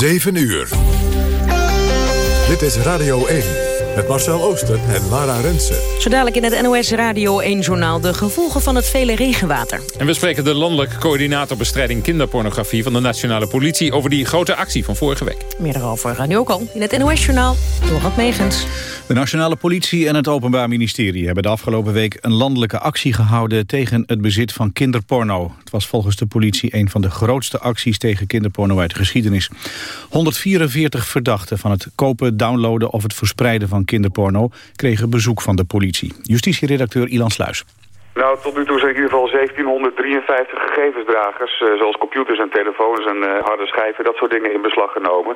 7 uur. Dit is Radio 1 met Marcel Ooster en Lara Rensen. Zo dadelijk in het NOS Radio 1-journaal de gevolgen van het vele regenwater. En we spreken de landelijke coördinator bestrijding kinderpornografie... van de Nationale Politie over die grote actie van vorige week. Meer daarover gaat nu ook al in het NOS-journaal. Dorot Megens. De Nationale Politie en het Openbaar Ministerie hebben de afgelopen week een landelijke actie gehouden tegen het bezit van kinderporno. Het was volgens de politie een van de grootste acties tegen kinderporno uit de geschiedenis. 144 verdachten van het kopen, downloaden of het verspreiden van kinderporno kregen bezoek van de politie. Justitieredacteur Ilan Sluis. Nou, tot nu toe zijn in ieder geval 1753 gegevensdragers, eh, zoals computers en telefoons en uh, harde schijven, dat soort dingen in beslag genomen.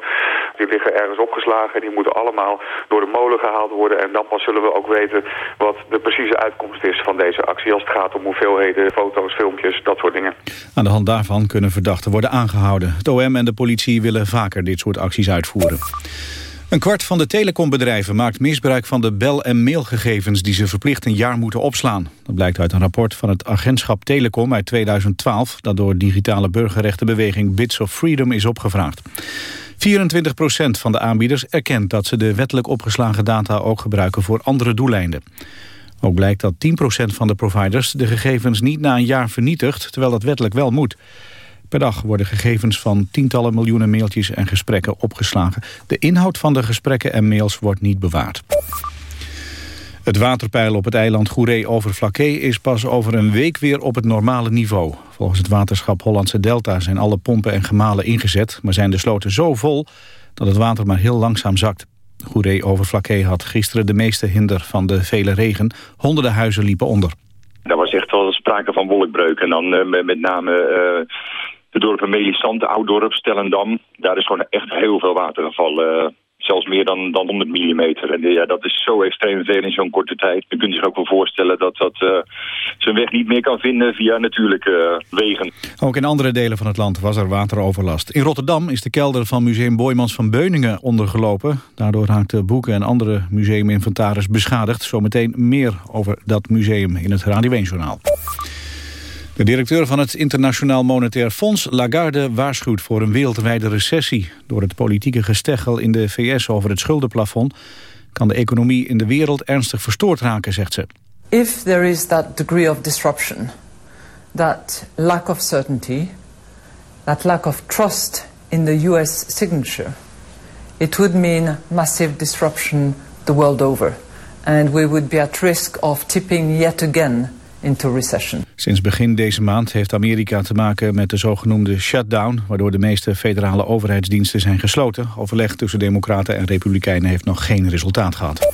Die liggen ergens opgeslagen en die moeten allemaal door de molen gehaald worden. En dan pas zullen we ook weten wat de precieze uitkomst is van deze actie als het gaat om hoeveelheden, foto's, filmpjes, dat soort dingen. Aan de hand daarvan kunnen verdachten worden aangehouden. Het OM en de politie willen vaker dit soort acties uitvoeren. Een kwart van de telecombedrijven maakt misbruik van de bel- en mailgegevens die ze verplicht een jaar moeten opslaan. Dat blijkt uit een rapport van het agentschap Telecom uit 2012 dat door digitale burgerrechtenbeweging Bits of Freedom is opgevraagd. 24% van de aanbieders erkent dat ze de wettelijk opgeslagen data ook gebruiken voor andere doeleinden. Ook blijkt dat 10% van de providers de gegevens niet na een jaar vernietigt, terwijl dat wettelijk wel moet. Per dag worden gegevens van tientallen miljoenen mailtjes en gesprekken opgeslagen. De inhoud van de gesprekken en mails wordt niet bewaard. Het waterpeil op het eiland Goeree-Overflakkee is pas over een week weer op het normale niveau. Volgens het waterschap Hollandse Delta zijn alle pompen en gemalen ingezet... maar zijn de sloten zo vol dat het water maar heel langzaam zakt. Goeree-Overflakkee had gisteren de meeste hinder van de vele regen. Honderden huizen liepen onder. Daar was echt wel sprake van wolkbreuk. En dan uh, met name uh, de dorpen Melisande, Ouddorp, Stellendam. Daar is gewoon echt heel veel water gevallen. Zelfs meer dan, dan 100 mm. En ja, dat is zo extreem veel in zo'n korte tijd. Je kunt zich ook wel voorstellen dat dat uh, zijn weg niet meer kan vinden via natuurlijke wegen. Ook in andere delen van het land was er wateroverlast. In Rotterdam is de kelder van museum Boymans van Beuningen ondergelopen. Daardoor raakte boeken en andere museuminventaris beschadigd. Zometeen meer over dat museum in het Radio 1-journaal. De directeur van het Internationaal Monetair Fonds, Lagarde, waarschuwt voor een wereldwijde recessie. Door het politieke gesteggel in de VS over het schuldenplafond kan de economie in de wereld ernstig verstoord raken, zegt ze. If there is that degree of disruption, that lack of certainty, that lack of trust in the US signature, it would mean massive disruption the world over. And we would be at risk of tipping yet again into recession. Sinds begin deze maand heeft Amerika te maken met de zogenoemde shutdown... waardoor de meeste federale overheidsdiensten zijn gesloten. Overleg tussen democraten en republikeinen heeft nog geen resultaat gehad.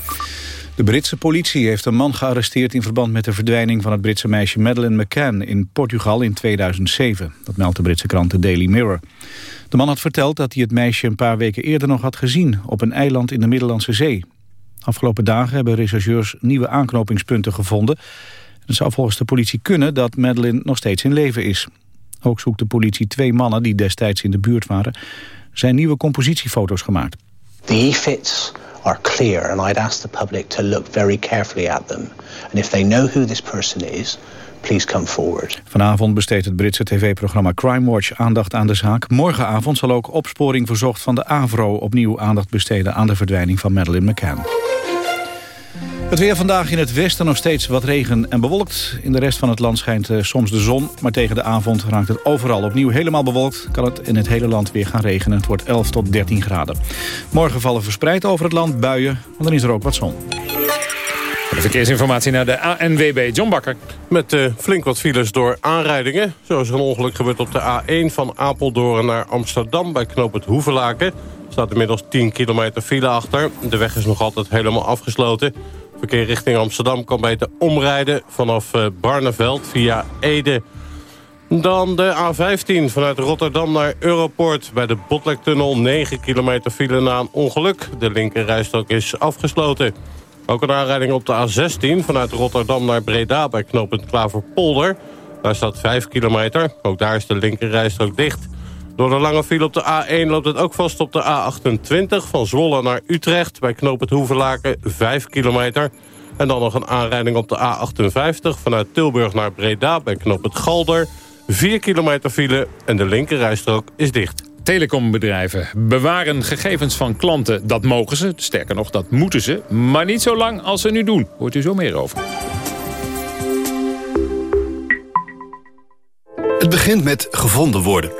De Britse politie heeft een man gearresteerd in verband met de verdwijning van het Britse meisje Madeleine McCann in Portugal in 2007. Dat meldt de Britse krant The Daily Mirror. De man had verteld dat hij het meisje een paar weken eerder nog had gezien op een eiland in de Middellandse Zee. Afgelopen dagen hebben rechercheurs nieuwe aanknopingspunten gevonden het zou volgens de politie kunnen dat Madeline nog steeds in leven is. Ook zoekt de politie twee mannen die destijds in de buurt waren. Zijn nieuwe compositiefoto's gemaakt. The e-fits are clear and I'd ask the public to look very carefully at them. And if they know who this person is, please come forward. Vanavond besteedt het Britse tv-programma Crime Watch aandacht aan de zaak. Morgenavond zal ook opsporing verzocht van de AVRO opnieuw aandacht besteden aan de verdwijning van Madeleine McCann. Het weer vandaag in het westen nog steeds wat regen en bewolkt. In de rest van het land schijnt uh, soms de zon. Maar tegen de avond raakt het overal opnieuw helemaal bewolkt. Kan het in het hele land weer gaan regenen. Het wordt 11 tot 13 graden. Morgen vallen verspreid over het land buien. Want dan is er ook wat zon. De verkeersinformatie naar de ANWB. John Bakker. Met uh, flink wat files door aanrijdingen. Zo is er een ongeluk gebeurd op de A1 van Apeldoorn naar Amsterdam... bij knoop het Hoevelaken. Er staat inmiddels 10 kilometer file achter. De weg is nog altijd helemaal afgesloten. Verkeer richting Amsterdam kan beter omrijden vanaf Barneveld via Ede. Dan de A15 vanuit Rotterdam naar Europoort. Bij de Botlektunnel 9 kilometer file na een ongeluk. De linkerrijstrook is afgesloten. Ook een aanrijding op de A16 vanuit Rotterdam naar Breda bij knooppunt Klaverpolder. Daar staat 5 kilometer. Ook daar is de linkerrijstrook dicht. Door de lange file op de A1 loopt het ook vast op de A28... van Zwolle naar Utrecht bij knoop het Hoevelaken 5 kilometer. En dan nog een aanrijding op de A58 vanuit Tilburg naar Breda... bij knoop het Galder 4 kilometer file en de linkerrijstrook is dicht. Telecombedrijven bewaren gegevens van klanten. Dat mogen ze, sterker nog, dat moeten ze. Maar niet zo lang als ze nu doen. Hoort u zo meer over. Het begint met gevonden worden.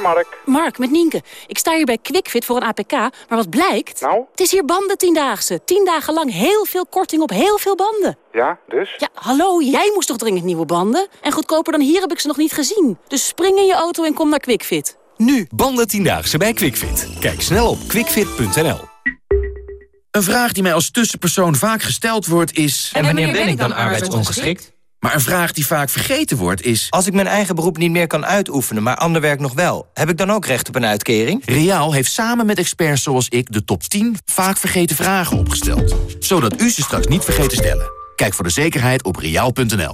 Mark. Mark, met Nienke. Ik sta hier bij QuickFit voor een APK, maar wat blijkt? Nou? Het is hier banden tiendaagse. Tien dagen lang heel veel korting op heel veel banden. Ja, dus? Ja, hallo, jij moest toch dringend nieuwe banden? En goedkoper dan hier heb ik ze nog niet gezien. Dus spring in je auto en kom naar QuickFit. Nu, banden tiendaagse bij QuickFit. Kijk snel op quickfit.nl. Een vraag die mij als tussenpersoon vaak gesteld wordt is... En wanneer ben ik dan arbeidsongeschikt? Maar een vraag die vaak vergeten wordt is... Als ik mijn eigen beroep niet meer kan uitoefenen, maar ander werk nog wel... heb ik dan ook recht op een uitkering? Riaal heeft samen met experts zoals ik de top 10 vaak vergeten vragen opgesteld. Zodat u ze straks niet vergeet te stellen. Kijk voor de zekerheid op riaal.nl.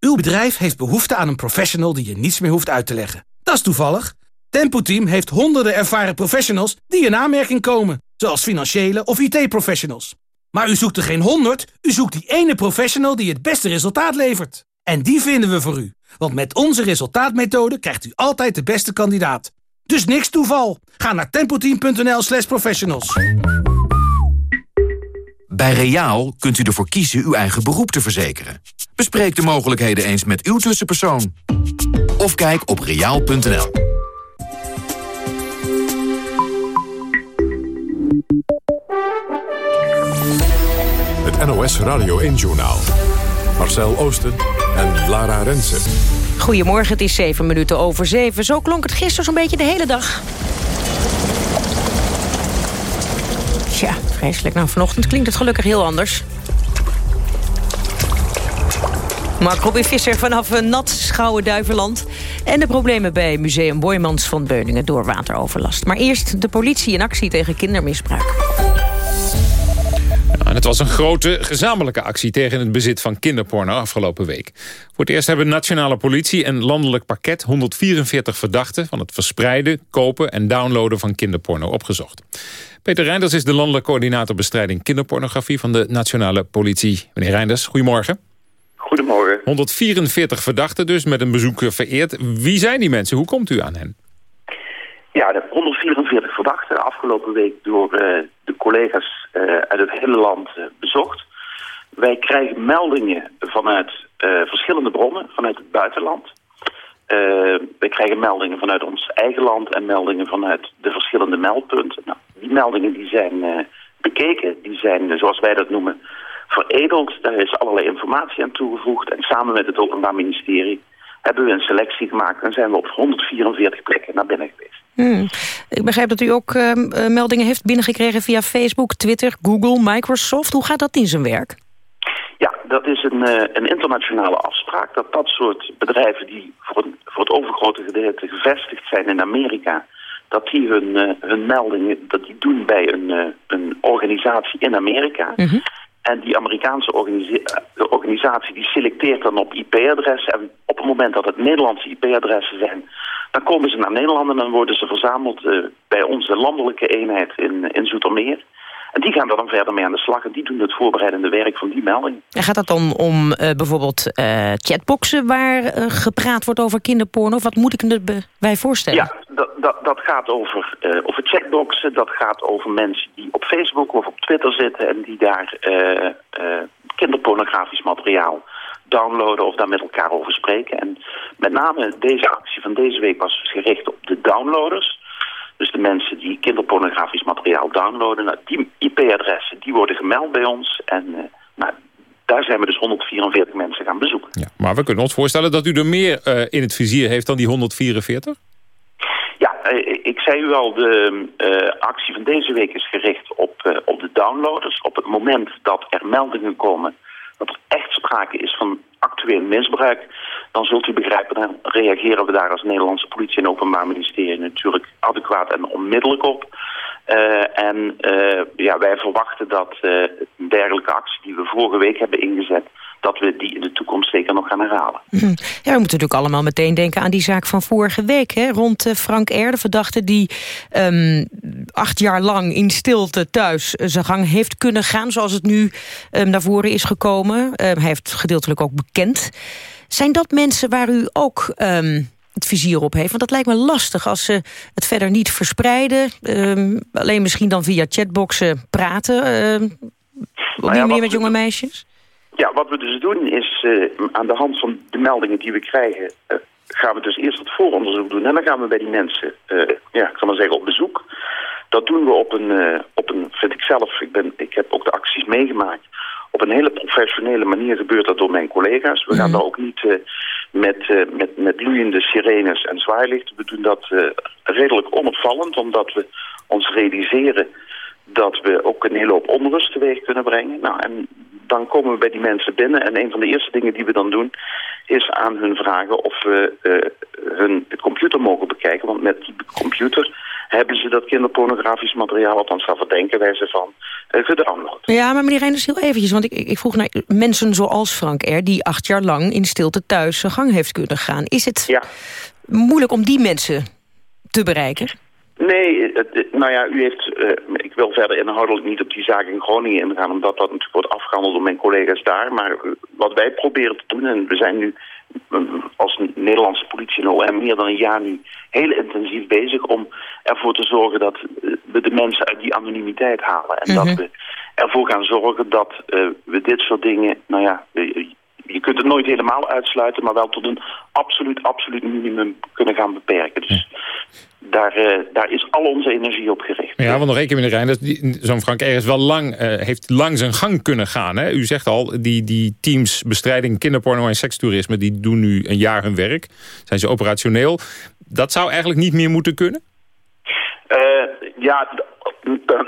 Uw bedrijf heeft behoefte aan een professional die je niets meer hoeft uit te leggen. Dat is toevallig. Tempo Team heeft honderden ervaren professionals die in aanmerking komen. Zoals financiële of IT-professionals. Maar u zoekt er geen honderd, u zoekt die ene professional die het beste resultaat levert. En die vinden we voor u. Want met onze resultaatmethode krijgt u altijd de beste kandidaat. Dus niks toeval. Ga naar tempoteam.nl slash professionals. Bij Reaal kunt u ervoor kiezen uw eigen beroep te verzekeren. Bespreek de mogelijkheden eens met uw tussenpersoon. Of kijk op reaal.nl. NOS Radio 1-journaal. Marcel Oosten en Lara Rensen. Goedemorgen, het is zeven minuten over zeven. Zo klonk het gisteren zo'n beetje de hele dag. Tja, vreselijk. Nou, vanochtend klinkt het gelukkig heel anders. Mark Robin Visser vanaf een nat Schouwen-Duiveland. En de problemen bij Museum Boymans van Beuningen door wateroverlast. Maar eerst de politie in actie tegen kindermisbruik. Was een grote gezamenlijke actie tegen het bezit van kinderporno afgelopen week. Voor het eerst hebben nationale politie en landelijk pakket 144 verdachten van het verspreiden, kopen en downloaden van kinderporno opgezocht. Peter Reinders is de landelijk coördinator bestrijding kinderpornografie van de nationale politie. Meneer Reinders, goedemorgen. Goedemorgen. 144 verdachten dus met een bezoek vereerd. Wie zijn die mensen? Hoe komt u aan hen? Ja, de 144 verdachten afgelopen week door uh, de collega's uh, uit het hele land uh, bezocht. Wij krijgen meldingen vanuit verschillende bronnen, vanuit het buitenland. wij krijgen meldingen vanuit ons eigen land en meldingen vanuit de verschillende meldpunten. Nou, die meldingen die zijn bekeken, die zijn, zoals wij dat noemen, veredeld. Daar is allerlei informatie aan toegevoegd. En samen met het Openbaar Ministerie hebben we een selectie gemaakt... en zijn we op 144 plekken naar binnen geweest. Hmm. Ik begrijp dat u ook uh, meldingen heeft binnengekregen via Facebook, Twitter, Google, Microsoft. Hoe gaat dat in zijn werk? Ja, dat is een, uh, een internationale afspraak. Dat dat soort bedrijven die voor, een, voor het overgrote gedeelte gevestigd zijn in Amerika... dat die hun, uh, hun meldingen dat die doen bij een, een organisatie in Amerika... Mm -hmm. En die Amerikaanse organisa organisatie die selecteert dan op IP-adressen. En op het moment dat het Nederlandse IP-adressen zijn... dan komen ze naar Nederland en dan worden ze verzameld uh, bij onze landelijke eenheid in, in Zoetermeer. En die gaan er dan verder mee aan de slag. En die doen het voorbereidende werk van die melding. En gaat dat dan om uh, bijvoorbeeld uh, chatboxen waar uh, gepraat wordt over kinderporno? Of wat moet ik me bij voorstellen? Ja, dat, dat, dat gaat over, over chatboxen. Dat gaat over mensen die op Facebook of op Twitter zitten... en die daar kinderpornografisch materiaal downloaden of daar met elkaar over spreken. En met name deze actie van deze week was gericht op de downloaders... Dus de mensen die kinderpornografisch materiaal downloaden, nou, die IP-adressen, die worden gemeld bij ons. En nou, daar zijn we dus 144 mensen gaan bezoeken. Ja, maar we kunnen ons voorstellen dat u er meer uh, in het vizier heeft dan die 144? Ja, uh, ik zei u al, de actie van deze week is gericht op, op de downloaders. Op het moment dat er meldingen komen dat er echt sprake is van actueel misbruik, dan zult u begrijpen, dan reageren we daar als Nederlandse politie en openbaar ministerie natuurlijk adequaat en onmiddellijk op. en ja, wij verwachten dat een dergelijke actie die we vorige week hebben ingezet dat we die in de toekomst zeker nog gaan herhalen. Hm. Ja, we moeten natuurlijk allemaal meteen denken aan die zaak van vorige week... Hè, rond Frank R., de verdachte die um, acht jaar lang in stilte thuis zijn gang heeft kunnen gaan... zoals het nu um, naar voren is gekomen. Um, hij heeft gedeeltelijk ook bekend. Zijn dat mensen waar u ook het vizier op heeft? Want dat lijkt me lastig als ze het verder niet verspreiden. alleen misschien dan via chatboxen praten... Meer met jonge meisjes? Ja, wat we dus doen is uh, aan de hand van de meldingen die we krijgen... Uh, gaan we dus eerst het vooronderzoek doen. En dan gaan we bij die mensen, uh, ja, ik zal maar zeggen, op bezoek. Dat doen we op een, op een vind ik zelf, ik, ben, ik heb ook de acties meegemaakt... Op een hele professionele manier gebeurt dat door mijn collega's. We gaan mm daar ook niet met, met, met loeiende sirenes en zwaailichten. We doen dat redelijk onopvallend, omdat we ons realiseren dat we ook een hele hoop onrust teweeg kunnen brengen. Nou, en dan komen we bij die mensen binnen en een van de eerste dingen die we dan doen... is aan hun vragen of we uh, hun computer mogen bekijken. Want met die computer hebben ze dat kinderpornografisch materiaal... althans daar verdenken wij ze van, uh, gedownload. Ja, maar meneer Reinders, heel eventjes. Want ik, ik vroeg naar mensen zoals Frank R... die acht jaar lang in stilte thuis zijn gang heeft kunnen gaan. Is het ja. moeilijk om die mensen te bereiken? Nee, nou ja, u heeft, uh, ik wil verder inhoudelijk niet op die zaak in Groningen ingaan, omdat dat natuurlijk wordt afgehandeld door mijn collega's daar. Maar uh, wat wij proberen te doen, en we zijn nu als Nederlandse politie en OM meer dan een jaar nu heel intensief bezig om ervoor te zorgen dat we de mensen uit die anonimiteit halen. En mm -hmm. dat we ervoor gaan zorgen dat we dit soort dingen, nou ja, je kunt het nooit helemaal uitsluiten, maar wel tot een absoluut, absoluut minimum kunnen gaan beperken. Dus daar, uh, daar is al onze energie op gericht. Ja, want nog één keer, meneer Rijn, zo'n Frank ergens wel lang, uh, heeft lang zijn gang kunnen gaan. Hè? U zegt al, die, die teams bestrijding kinderporno en sekstoerisme... die doen nu een jaar hun werk. Zijn ze operationeel. Dat zou eigenlijk niet meer moeten kunnen? Uh, ja,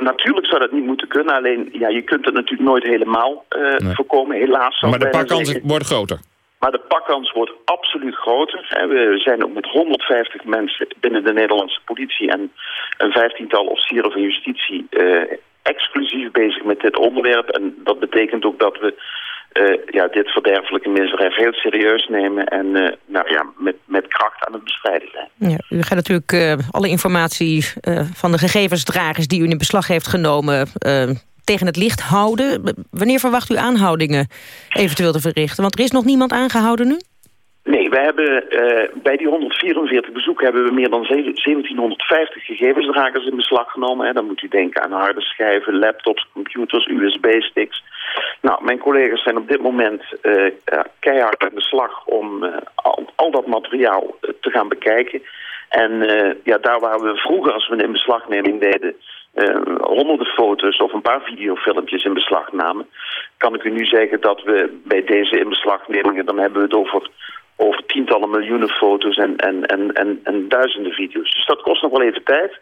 natuurlijk zou dat niet moeten kunnen. Alleen, ja, je kunt het natuurlijk nooit helemaal nee. voorkomen, helaas. Maar de pakkans wordt groter? Maar de pakkans wordt absoluut groter. We zijn ook met 150 mensen binnen de Nederlandse politie... en een vijftiental officieren van justitie uh, exclusief bezig met dit onderwerp. En dat betekent ook dat we uh, ja, dit verderfelijke misdrijf heel serieus nemen... en uh, nou ja, met, met kracht aan het bestrijden zijn. Ja, u gaat natuurlijk uh, alle informatie van de gegevensdragers... die u in beslag heeft genomen tegen het licht houden. Wanneer verwacht u aanhoudingen eventueel te verrichten? Want er is nog niemand aangehouden nu? Nee, we hebben bij die 144 bezoeken hebben we meer dan 1750 gegevensdragers in beslag genomen. Hè. Dan moet u denken aan harde schijven, laptops, computers, USB-sticks. Nou, mijn collega's zijn op dit moment uh, keihard aan de slag om uh, al, dat materiaal te gaan bekijken. En ja, daar waar we vroeger, als we een inbeslagneming deden, honderden foto's of een paar videofilmpjes in beslag namen, kan ik u nu zeggen dat we bij deze inbeslagnemingen, dan hebben we het over, over tientallen miljoenen foto's en, en, en, en, en duizenden video's. Dus dat kost nog wel even tijd.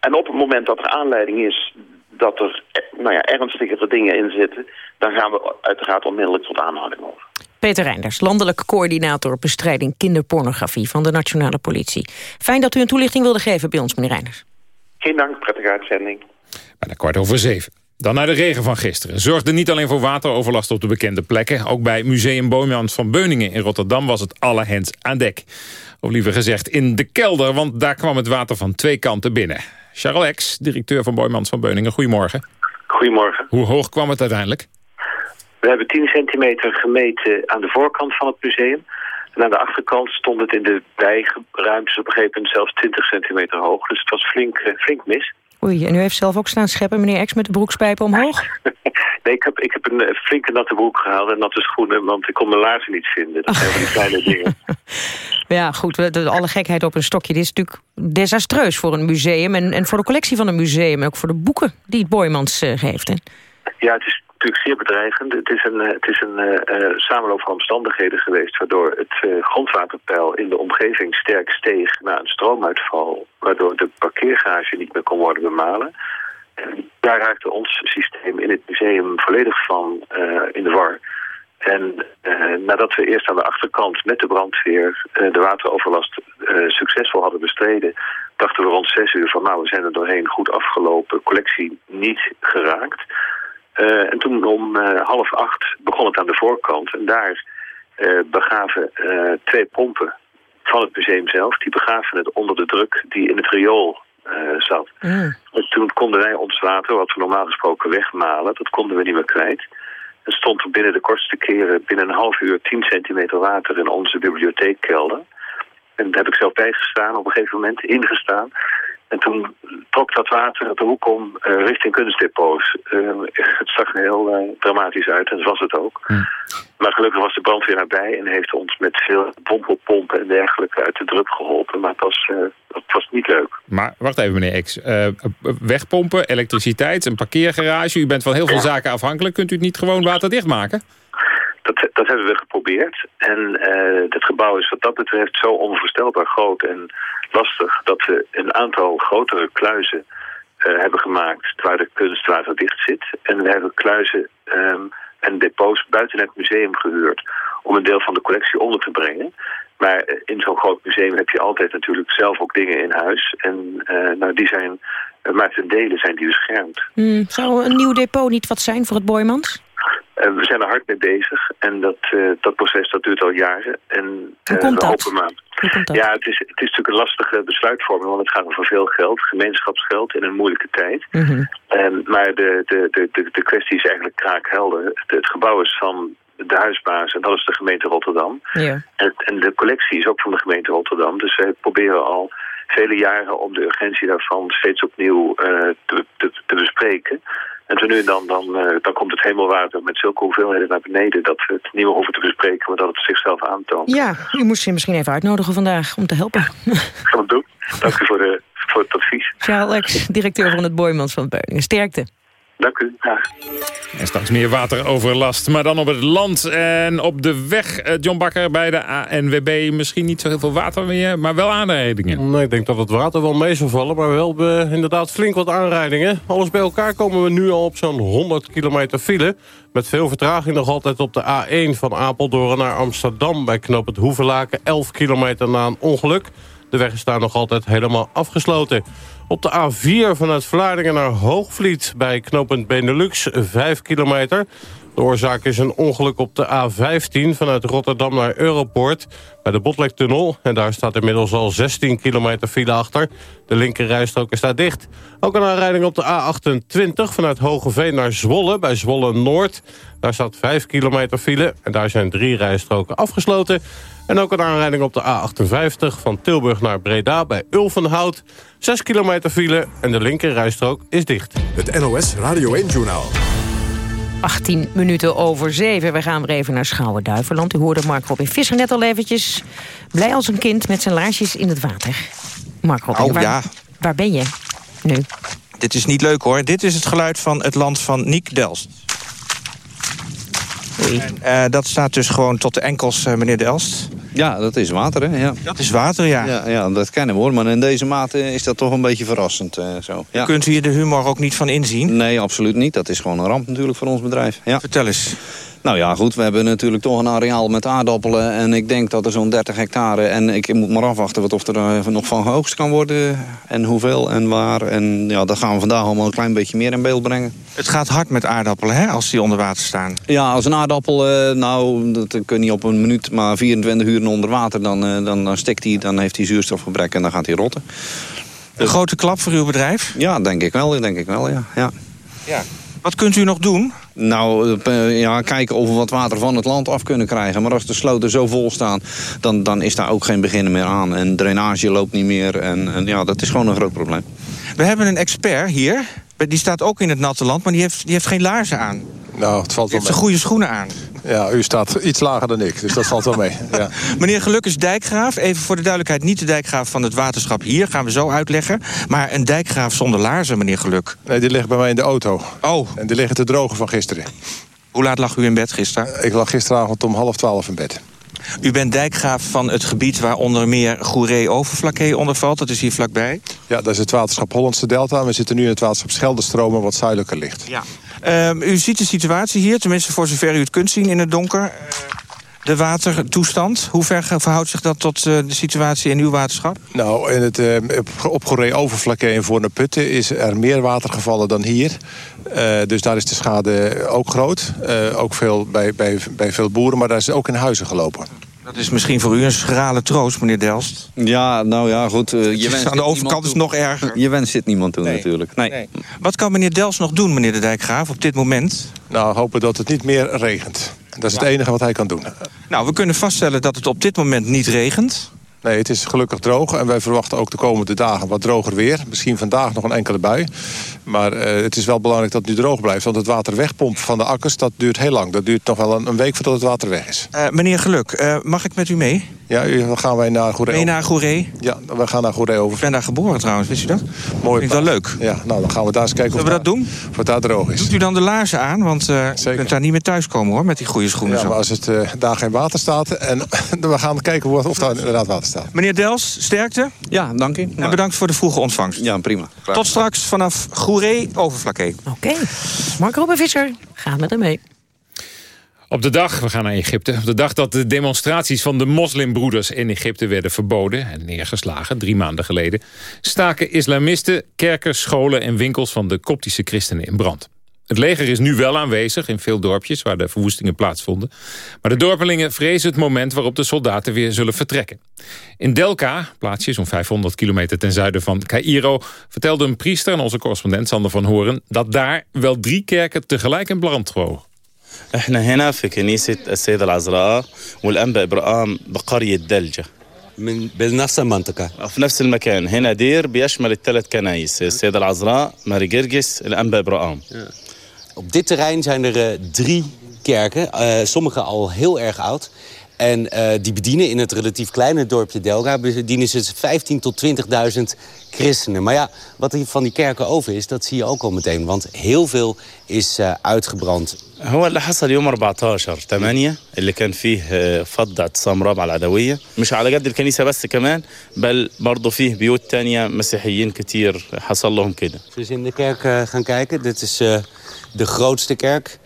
En op het moment dat er aanleiding is dat er nou ja, ernstigere dingen in zitten... dan gaan we uiteraard onmiddellijk tot aanhouding over. Peter Reinders, landelijk coördinator bestrijding kinderpornografie van de Nationale Politie. Fijn dat u een toelichting wilde geven bij ons, meneer Reinders. Geen dank, prettige uitzending. Bijna kwart over zeven. Dan naar de regen van gisteren. Zorgde niet alleen voor wateroverlast op de bekende plekken. Ook bij Museum Boymans van Beuningen in Rotterdam was het alle hens aan dek. Of liever gezegd in de kelder, want daar kwam het water van twee kanten binnen. Charles X, directeur van Boymans van Beuningen, goedemorgen. Goedemorgen. Hoe hoog kwam het uiteindelijk? We hebben 10 centimeter gemeten aan de voorkant van het museum. En aan de achterkant stond het in de bijruimtes op een gegeven moment zelfs 20 centimeter hoog. Dus het was flink, uh, flink mis. Oei, en u heeft zelf ook staan scheppen, meneer X, met de broekspijpen omhoog? nee, ik heb, ik heb een uh, flinke natte broek gehaald en natte schoenen, want ik kon mijn laarzen niet vinden. Dat zijn die kleine dingen. ja, goed, de, alle gekheid op een stokje. Dit is natuurlijk desastreus voor een museum en, en voor de collectie van een museum. En ook voor de boeken die het Boymans uh, geeft, hè? Ja, het is natuurlijk zeer bedreigend. Het is een, het is een uh, samenloop van omstandigheden geweest... waardoor het grondwaterpeil in de omgeving sterk steeg na een stroomuitval... waardoor de parkeergarage niet meer kon worden bemalen. En daar raakte ons systeem in het museum volledig van in de war. En nadat we eerst aan de achterkant met de brandweer de wateroverlast succesvol hadden bestreden, dachten we rond zes uur van nou, we zijn er doorheen goed afgelopen, collectie niet geraakt. En toen om half acht begon het aan de voorkant en daar begaven twee pompen van het museum zelf, die begaven het onder de druk die in het riool zat. Mm. Toen konden wij ons water, wat we normaal gesproken wegmalen, dat konden we niet meer kwijt. Er stond er binnen de kortste keren, binnen een half uur, 10 centimeter water in onze bibliotheekkelder. En daar heb ik zelf bij gestaan, op een gegeven moment ingestaan. En toen trok dat water de hoek om uh, richting kunstdepots. Uh, het zag er heel uh, dramatisch uit en dat was het ook. Hm. Maar gelukkig was de brandweer nabij en heeft ons met veel pompelpompen en dergelijke uit de druk geholpen. Maar het was, dat was niet leuk. Maar wacht even meneer X. wegpompen, elektriciteit, een parkeergarage. U bent van heel veel zaken afhankelijk. Kunt u het niet gewoon waterdicht maken? Dat, dat hebben we geprobeerd. En uh, het gebouw is wat dat betreft zo onvoorstelbaar groot en lastig... dat we een aantal grotere kluizen uh, hebben gemaakt waar de kunstwater dicht zit. En we hebben kluizen um, en depots buiten het museum gehuurd... om een deel van de collectie onder te brengen. Maar uh, in zo'n groot museum heb je altijd natuurlijk zelf ook dingen in huis. En nou, die zijn, maar ten dele zijn die beschermd. Mm, zou een nieuw depot niet wat zijn voor het Boymans? Uh, we zijn er hard mee bezig en dat, uh, dat proces dat duurt al jaren. En, Hoe komt we dat? Hopen maar. Hoe komt dat? Ja, het is, het is natuurlijk een lastige besluitvorming, want het gaat over veel geld, gemeenschapsgeld in een moeilijke tijd. Mm -hmm. maar de, de, de, de, de kwestie is eigenlijk kraakhelder. Het, het gebouw is van de huisbaas en dat is de gemeente Rotterdam. Ja. En, en de collectie is ook van de gemeente Rotterdam. Dus wij proberen al vele jaren om de urgentie daarvan steeds opnieuw te, te, te bespreken. En zo nu en dan, dan, uh, dan komt het hemelwater met zulke hoeveelheden naar beneden... dat we het niet meer hoeven te bespreken, maar dat het zichzelf aantoont. Ja, u moest je misschien even uitnodigen vandaag om te helpen. Gaan we doen. Dank u voor, de, voor het advies. Charles X, directeur van het Boymans van Beuningen. Sterkte. Dank u. Ja. En straks meer wateroverlast, maar dan op het land en op de weg. John Bakker bij de ANWB. Misschien niet zo heel veel water meer, maar wel aanrijdingen. Nee, ik denk dat het water wel mee zal vallen, maar wel uh, inderdaad flink wat aanrijdingen. Alles bij elkaar komen we nu al op zo'n 100 kilometer file. Met veel vertraging nog altijd op de A1 van Apeldoorn naar Amsterdam... bij knoop het Hoevelaken, 11 kilometer na een ongeluk. De weg is daar nog altijd helemaal afgesloten. Op de A4 vanuit Vlaardingen naar Hoogvliet bij knooppunt Benelux, 5 kilometer. De oorzaak is een ongeluk op de A15 vanuit Rotterdam naar Europoort... bij de Botlektunnel. En daar staat inmiddels al 16 kilometer file achter. De linkerrijstrook is daar dicht. Ook een aanrijding op de A28 vanuit Hogeveen naar Zwolle... bij Zwolle-Noord. Daar staat 5 kilometer file en daar zijn drie rijstroken afgesloten... En ook een aanrijding op de A58 van Tilburg naar Breda bij Ulvenhout. 6 kilometer file en de linkerrijstrook is dicht. Het NOS Radio 1-journaal. 18 minuten over 7. We gaan weer even naar Schouwen-Duiveland. U hoorde Mark Robin Visser net al eventjes. Blij als een kind met zijn laarsjes in het water. Mark Robin, oh, waar, ja. waar ben je nu? Dit is niet leuk hoor. Dit is het geluid van het land van Niek Delst. En, uh, dat staat dus gewoon tot de enkels, uh, meneer Delst. Ja, dat is water, hè? Ja. Dat is water, ja. ja. Ja, dat kennen we hoor. Maar in deze mate is dat toch een beetje verrassend. Uh, zo. Ja. Kunt u hier de humor ook niet van inzien? Nee, absoluut niet. Dat is gewoon een ramp natuurlijk voor ons bedrijf. Ja. Vertel eens. Nou ja, goed, we hebben natuurlijk toch een areaal met aardappelen. En ik denk dat er zo'n 30 hectare... en ik moet maar afwachten wat of er uh, nog van geoogst kan worden. En hoeveel en waar. En ja, dat gaan we vandaag allemaal een klein beetje meer in beeld brengen. Het gaat hard met aardappelen, hè, als die onder water staan. Ja, als een aardappel, uh, nou, dat kun je niet op een minuut... maar 24 uur onder water, dan, dan, dan stikt hij, dan heeft hij zuurstofgebrek en dan gaat hij rotten. Een grote klap voor uw bedrijf? Ja, denk ik wel, denk ik wel, ja. ja. ja. Wat kunt u nog doen? Nou, ja, kijken of we wat water van het land af kunnen krijgen. Maar als de sloten zo vol staan, dan, dan is daar ook geen beginnen meer aan. En drainage loopt niet meer. En, en ja, dat is gewoon een groot probleem. We hebben een expert hier. Die staat ook in het natte land, maar die heeft, die heeft geen laarzen aan. Nou, het valt wel mee. goede schoenen aan. Ja, u staat iets lager dan ik, dus dat valt wel mee. Ja. Meneer Geluk is dijkgraaf. Even voor de duidelijkheid, niet de dijkgraaf van het waterschap hier. Gaan we zo uitleggen. Maar een dijkgraaf zonder laarzen, meneer Geluk. Nee, die ligt bij mij in de auto. Oh. En die liggen te drogen van gisteren. Hoe laat lag u in bed gisteren? Ik lag gisteravond om half twaalf in bed. U bent dijkgraaf van het gebied waar onder meer Goeree-Overflakkee onder valt. Dat is hier vlakbij. Ja, dat is het waterschap Hollandse Delta. We zitten nu in het waterschap Scheldestromen, wat zuidelijker ligt. Ja. Ehm, u ziet de situatie hier, tenminste voor zover u het kunt zien in het donker. De watertoestand, hoe ver verhoudt zich dat tot uh, de situatie in uw waterschap? Nou, in het, uh, op Goeree-Overflakkee in Voorne-Putten is er meer water gevallen dan hier. Uh, dus daar is de schade ook groot. ook veel bij, bij, bij veel boeren, maar daar is ook in huizen gelopen. Dat is misschien voor u een schrale troost, meneer Delst. Ja, nou ja, goed. Uh, je wens aan de overkant is het nog erger. Je wens zit niemand toe nee. natuurlijk. Nee. nee. Wat kan meneer Delst nog doen, meneer de Dijkgraaf, op dit moment? Nou, hopen dat het niet meer regent. Dat is ja. het enige wat hij kan doen. Nou, we kunnen vaststellen dat het op dit moment niet regent. Nee, het is gelukkig droog en wij verwachten ook de komende dagen wat droger weer. Misschien vandaag nog een enkele bui. Maar uh, het is wel belangrijk dat het nu droog blijft. Want het water wegpompen van de akkers, dat duurt heel lang. Dat duurt nog wel een, een week voordat het water weg is. Uh, meneer Geluk, uh, mag ik met u mee? Ja, dan gaan wij naar Goeree. Mee naar Goeree? Ja, we gaan naar Goeree over. Ik ben daar geboren trouwens, wist u dat? Mooi. Vind ik wel leuk. Ja, nou dan gaan we daar eens kijken Zullen of, we dat doen? of het daar droog is. Doet u dan de laarzen aan? Want uh, je kunt daar niet meer thuiskomen hoor, met die goede schoenen. Ja, zo. maar als het uh, daar geen water staat... en we gaan kijken of daar inderdaad water staat. Meneer Dels, sterkte. Ja, dank u. En bedankt voor de vroege ontvangst. Ja, prima. Tot straks vanaf Goeree, Overflakkee. Oké. Okay. Mark Robin Visser, ga met hem mee. Op de dag, we gaan naar Egypte, op de dag dat de demonstraties van de moslimbroeders in Egypte werden verboden en neergeslagen, drie maanden geleden, staken islamisten kerken, scholen en winkels van de koptische christenen in brand. Het leger is nu wel aanwezig in veel dorpjes waar de verwoestingen plaatsvonden. Maar de dorpelingen vrezen het moment waarop de soldaten weer zullen vertrekken. In Delka, plaatsje zo'n 500 kilometer ten zuiden van Cairo... vertelde een priester en onze correspondent Sander van Horen... dat daar wel drie kerken tegelijk in brand. إحنا هنا في كنيسة السيدة العذراء والأنبا إبراهام بقرية دلجة. من بنفس المنطقة. في نفس المكان. هنا دير بيشمل الثلاث كنايس السيدة العذراء ماري جرجس الأنبا إبراهام. Op dit terrein zijn er uh, drie kerken, uh, sommige al heel erg oud. En uh, die bedienen in het relatief kleine dorpje Delga... bedienen ze 15.000 tot 20.000 christenen. Maar ja, wat er van die kerken over is, dat zie je ook al meteen. Want heel veel is uh, uitgebrand. هو اللي حصل يوم 14 8 اللي كان فيه فض اعتصام رابعه العدويه مش على قد الكنيسه بس كمان بل برضه فيه بيوت تانية مسيحيين كتير حصل لهم كده. Dus in de kerk uh, gaan kijken. Dit is uh, de grootste kerk.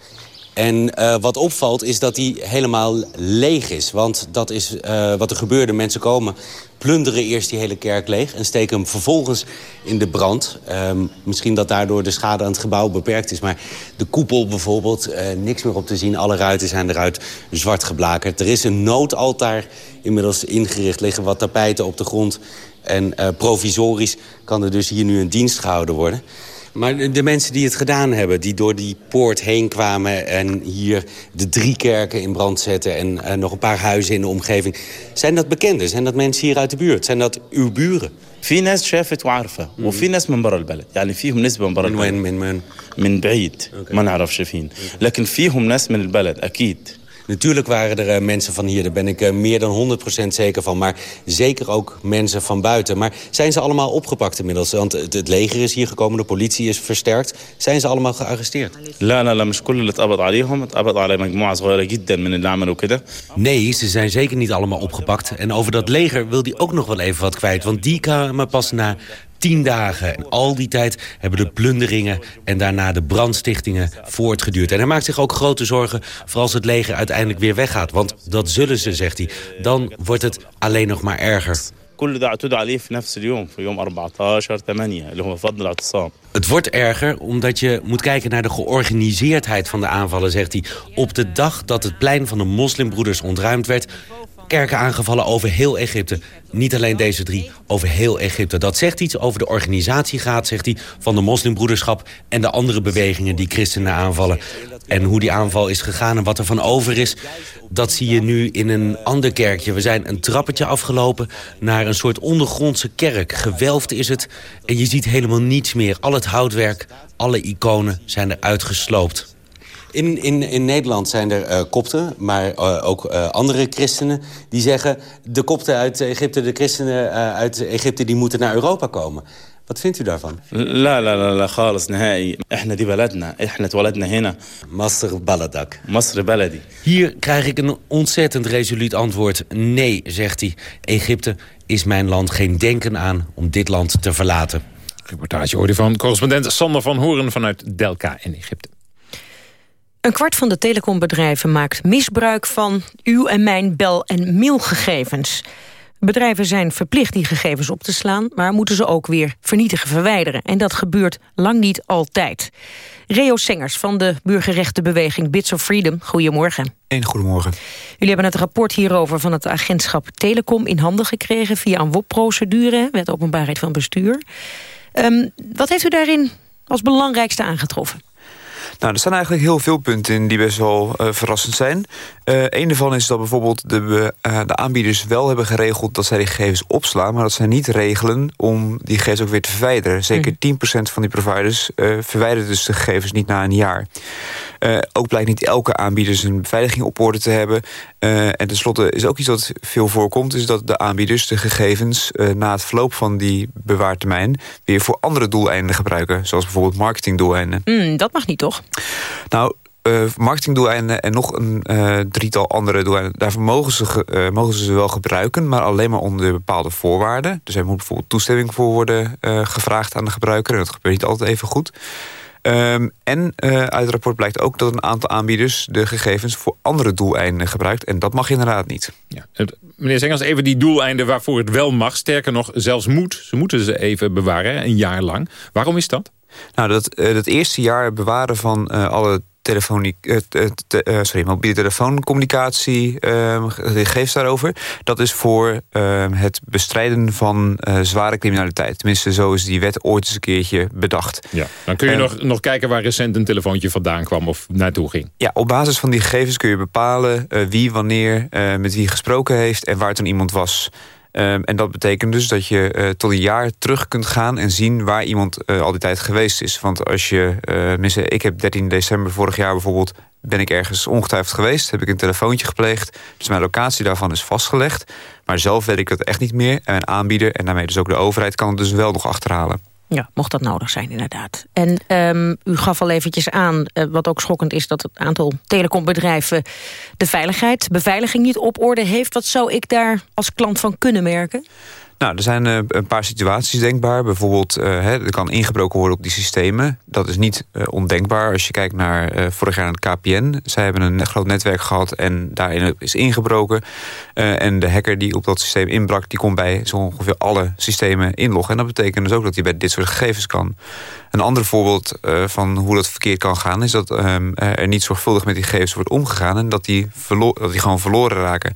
en uh, wat opvalt is dat die helemaal leeg is. Want dat is uh, wat er gebeurde. Mensen komen, plunderen eerst die hele kerk leeg... en steken hem vervolgens in de brand. Um, misschien dat daardoor de schade aan het gebouw beperkt is. Maar de koepel bijvoorbeeld, uh, niks meer op te zien. Alle ruiten zijn eruit zwart geblakerd. Er is een noodaltaar inmiddels ingericht. liggen wat tapijten op de grond. En provisorisch kan er dus hier nu een dienst gehouden worden... Maar de mensen die het gedaan hebben, die door die poort heen kwamen... en hier de drie kerken in brand zetten en uh, nog een paar huizen in de omgeving... zijn dat bekenden? Zijn dat mensen hier uit de buurt? Zijn dat uw buren? في ناس شافت وعارفة وفي ناس من برا البلد يعني فيهم نسبة من برا من البلد وين من وين من بعيد ما نعرفش فين لكن فيهم ناس من البلد أكيد Natuurlijk waren er eh, mensen van hier, daar ben ik eh, meer dan 100% zeker van. Maar zeker ook mensen van buiten. Maar zijn ze allemaal opgepakt inmiddels? Want het, leger is hier gekomen, de politie is versterkt. Zijn ze allemaal gearresteerd? Nee, ze zijn zeker niet allemaal opgepakt. En over dat leger wil die ook nog wel even wat kwijt. Want die kwamen pas na tien dagen. En al die tijd hebben de plunderingen en daarna de brandstichtingen voortgeduurd. En hij maakt zich ook grote zorgen voor als het leger uiteindelijk weer weggaat. Want dat zullen ze, zegt hij. Dan wordt het alleen nog maar erger. Het wordt erger omdat je moet kijken naar de georganiseerdheid van de aanvallen, zegt hij. Op de dag dat het plein van de moslimbroeders ontruimd werd kerken aangevallen over heel Egypte. Niet alleen deze drie, over heel Egypte. Dat zegt iets over de organisatiegraad, zegt hij, van de moslimbroederschap... en de andere bewegingen die christenen aanvallen. En hoe die aanval is gegaan en wat er van over is... dat zie je nu in een ander kerkje. We zijn een trappetje afgelopen naar een soort ondergrondse kerk. Gewelfd is het en je ziet helemaal niets meer. Al het houtwerk, alle iconen zijn eruit gesloopt. In, in, in Nederland zijn er uh, kopten, maar uh, ook uh, andere christenen... die zeggen, de kopten uit Egypte, de christenen uit Egypte... die moeten naar Europa komen. Wat vindt u daarvan? لا لا لا لا خالص نهائي احنا دي بلدنا احنا اتولدنا هنا مصر بلدك مصر بلدي Hier krijg ik een ontzettend resoluut antwoord. Nee, zegt hij. Egypte is mijn land geen denken aan om dit land te verlaten. Reportage hoorde van correspondent Sander van Horen vanuit Delca in Egypte. Een kwart van de telecombedrijven maakt misbruik van uw en mijn bel- en mailgegevens. Bedrijven zijn verplicht die gegevens op te slaan... maar moeten ze ook weer vernietigen, verwijderen. En dat gebeurt lang niet altijd. Reo Sengers van de burgerrechtenbeweging Bits of Freedom. Goedemorgen. Een goedemorgen. Jullie hebben het rapport hierover van het agentschap Telecom in handen gekregen... via een WOP-procedure, wet openbaarheid van bestuur. Um, wat heeft u daarin als belangrijkste aangetroffen? Nou, er staan eigenlijk heel veel punten in die best wel uh, verrassend zijn. Uh, een daarvan is dat bijvoorbeeld de, uh, de aanbieders wel hebben geregeld... dat zij die gegevens opslaan, maar dat zij niet regelen... om die gegevens ook weer te verwijderen. Zeker mm. 10% van die providers verwijderen dus de gegevens niet na een jaar. ook blijkt niet elke aanbieder zijn beveiliging op orde te hebben. en tenslotte is ook iets wat veel voorkomt... is dat de aanbieders de gegevens na het verloop van die bewaartermijn... weer voor andere doeleinden gebruiken. Zoals bijvoorbeeld marketingdoeleinden. Mm, dat mag niet, toch? Nou, uh, marketingdoeleinden en nog een uh, drietal andere doeleinden... daarvoor mogen ze, mogen ze wel gebruiken, maar alleen maar onder bepaalde voorwaarden. Dus er moet bijvoorbeeld toestemming voor worden gevraagd aan de gebruiker. En dat gebeurt niet altijd even goed. Um, en uit het rapport blijkt ook dat een aantal aanbieders... de gegevens voor andere doeleinden gebruikt. En dat mag inderdaad niet. Ja, meneer Zengers, even die doeleinden waarvoor het wel mag. Sterker nog, zelfs moet. Ze moeten ze even bewaren, een jaar lang. Waarom is dat? Nou, dat, dat eerste jaar bewaren van uh, alle uh, sorry, mobiele telefooncommunicatie uh, gegevens daarover. Dat is voor het bestrijden van zware criminaliteit. Tenminste, zo is die wet ooit eens een keertje bedacht. Ja, dan kun je nog, nog kijken waar recent een telefoontje vandaan kwam of naartoe ging. Ja, op basis van die gegevens kun je bepalen wie, wanneer, met wie gesproken heeft en waar toen iemand was. Um, en dat betekent dus dat je uh, tot een jaar terug kunt gaan... en zien waar iemand uh, al die tijd geweest is. Want als je... Uh, mis, ik heb 13 december vorig jaar bijvoorbeeld... ben ik ergens ongetwijfeld geweest. Heb ik een telefoontje gepleegd. Dus mijn locatie daarvan is vastgelegd. Maar zelf weet ik dat echt niet meer. En een aanbieder, en daarmee dus ook de overheid... kan het dus wel nog achterhalen. Ja, mocht dat nodig zijn inderdaad. En um, u gaf al eventjes aan, uh, wat ook schokkend is... dat het aantal telecombedrijven de veiligheid, beveiliging niet op orde heeft. Wat zou ik daar als klant van kunnen merken? Nou, er zijn uh, een paar situaties denkbaar. Bijvoorbeeld, hè, er kan ingebroken worden op die systemen. Dat is niet uh, ondenkbaar als je kijkt naar vorig jaar naar het KPN. Zij hebben een groot netwerk gehad en daarin is ingebroken. en de hacker die op dat systeem inbrak... die kon bij zo ongeveer alle systemen inloggen. En dat betekent dus ook dat hij bij dit soort gegevens kan. Een ander voorbeeld van hoe dat verkeerd kan gaan... is dat um, er niet zorgvuldig met die gegevens wordt omgegaan... en dat die, dat die gewoon verloren raken.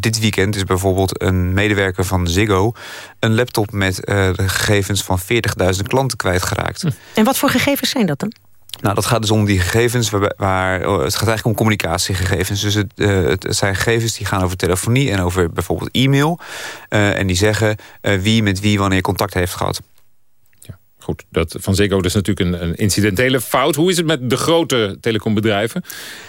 dit weekend is bijvoorbeeld een medewerker van Ziggo een laptop met uh, de gegevens van 40.000 klanten kwijtgeraakt. En wat voor gegevens zijn dat dan? Nou, dat gaat dus om die gegevens, waar, waar, het gaat eigenlijk om communicatiegegevens. Dus het, uh, het zijn gegevens die gaan over telefonie en over bijvoorbeeld e-mail. Uh, en die zeggen uh, wie met wie wanneer contact heeft gehad. Ja, goed, dat van Ziggo is natuurlijk een, een incidentele fout. Hoe is het met de grote telecombedrijven?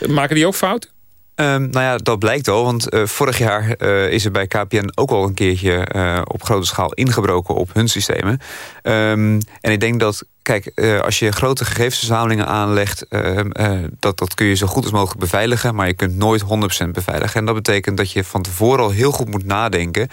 Maken die ook fouten? Um, nou ja, dat blijkt al, want uh, vorig jaar uh, is er bij KPN ook al een keertje uh, op grote schaal ingebroken op hun systemen. Um, en ik denk dat, kijk, als je grote gegevensverzamelingen aanlegt, dat, dat kun je zo goed als mogelijk beveiligen, maar je kunt nooit 100% beveiligen. En dat betekent dat je van tevoren al heel goed moet nadenken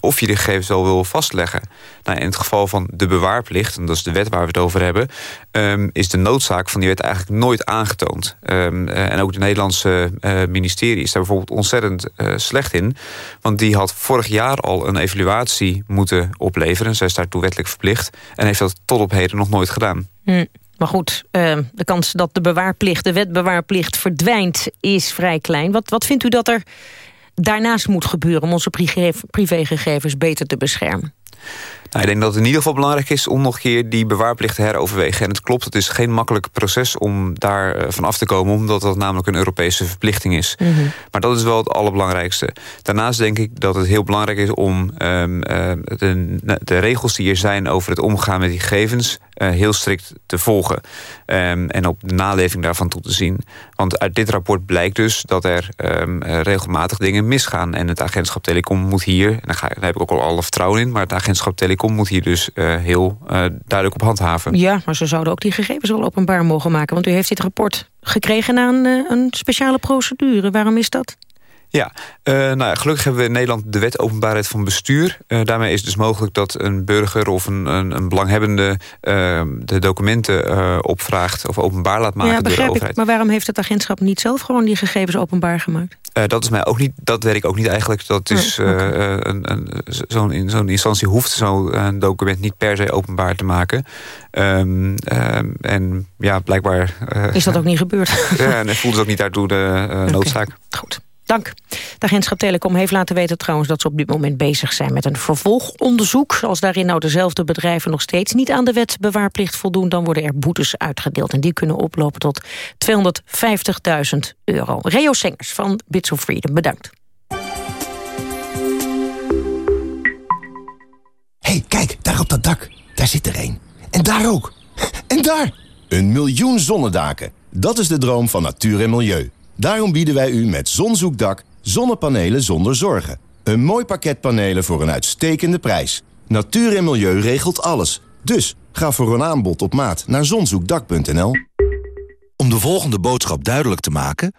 of je de gegevens al wil vastleggen. Nou, in het geval van de bewaarplicht, en dat is de wet waar we het over hebben... Um, is de noodzaak van die wet eigenlijk nooit aangetoond. Uh, en ook de Nederlandse ministerie is daar bijvoorbeeld ontzettend slecht in. Want die had vorig jaar al een evaluatie moeten opleveren. Zij is daartoe wettelijk verplicht. En heeft dat tot op heden nog nooit gedaan. Hm. Maar goed, de kans dat de bewaarplicht, de wetbewaarplicht verdwijnt... is vrij klein. Wat, wat vindt u dat er daarnaast moet gebeuren... om onze privégegevens beter te beschermen? Nou, ik denk dat het in ieder geval belangrijk is om nog een keer die bewaarplicht te heroverwegen. En het klopt, het is geen makkelijk proces om daar uh, van af te komen... omdat dat namelijk een Europese verplichting is. Mm -hmm. Maar dat is wel het allerbelangrijkste. Daarnaast denk ik dat het heel belangrijk is om um, uh, de, de, regels die er zijn... over het omgaan met die gegevens heel strikt te volgen. Um, en op de naleving daarvan toe te zien. Want uit dit rapport blijkt dus dat er um, regelmatig dingen misgaan. En het agentschap Telecom moet hier, en daar, ga, heb ik ook al alle vertrouwen in... maar het agentschap Telecom moet hier dus heel duidelijk op handhaven. Ja, maar ze zouden ook die gegevens wel openbaar mogen maken. Want u heeft dit rapport gekregen na een speciale procedure. Waarom is dat? Ja, uh, nou, gelukkig hebben we in Nederland de wet openbaarheid van bestuur. Uh, daarmee is het dus mogelijk dat een burger of een, een, een belanghebbende... Uh, de documenten opvraagt of openbaar laat maken ja, door de overheid. Ik, maar waarom heeft het agentschap niet zelf gewoon die gegevens openbaar gemaakt? dat is mij ook niet, dat weet ik ook niet eigenlijk. Dat is een, een, zo'n zo'n instantie hoeft zo'n document niet per se openbaar te maken. Um, en ja, blijkbaar... is dat ook niet gebeurd? ja, en voelt het ook niet daartoe de noodzaak. Okay. Goed. Dank. De agentschap Telecom heeft laten weten trouwens dat ze op dit moment bezig zijn met een vervolgonderzoek. Als daarin nou dezelfde bedrijven nog steeds niet aan de wet bewaarplicht voldoen, dan worden er boetes uitgedeeld. En die kunnen oplopen tot 250.000 euro. Reo Sengers van Bits of Freedom, bedankt. hey, kijk, daar op dat dak. Daar zit er één. En daar ook. En daar! Een miljoen zonnedaken. Dat is de droom van natuur en milieu. Daarom bieden wij u met Zonzoekdak zonnepanelen zonder zorgen. Een mooi pakket panelen voor een uitstekende prijs. Natuur en milieu regelt alles. Dus ga voor een aanbod op maat naar zonzoekdak.nl. Om de volgende boodschap duidelijk te maken...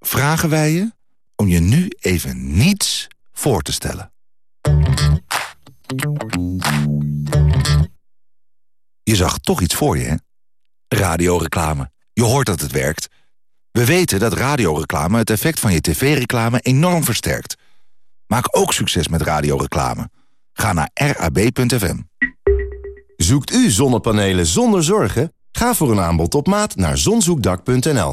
vragen wij je om je nu even niets voor te stellen. Je zag toch iets voor je, hè? Radioreclame. Je hoort dat het werkt... We weten dat radioreclame het effect van je tv-reclame enorm versterkt. Maak ook succes met radioreclame. Ga naar rab.fm. Zoekt u zonnepanelen zonder zorgen? Ga voor een aanbod op maat naar zonzoekdak.nl.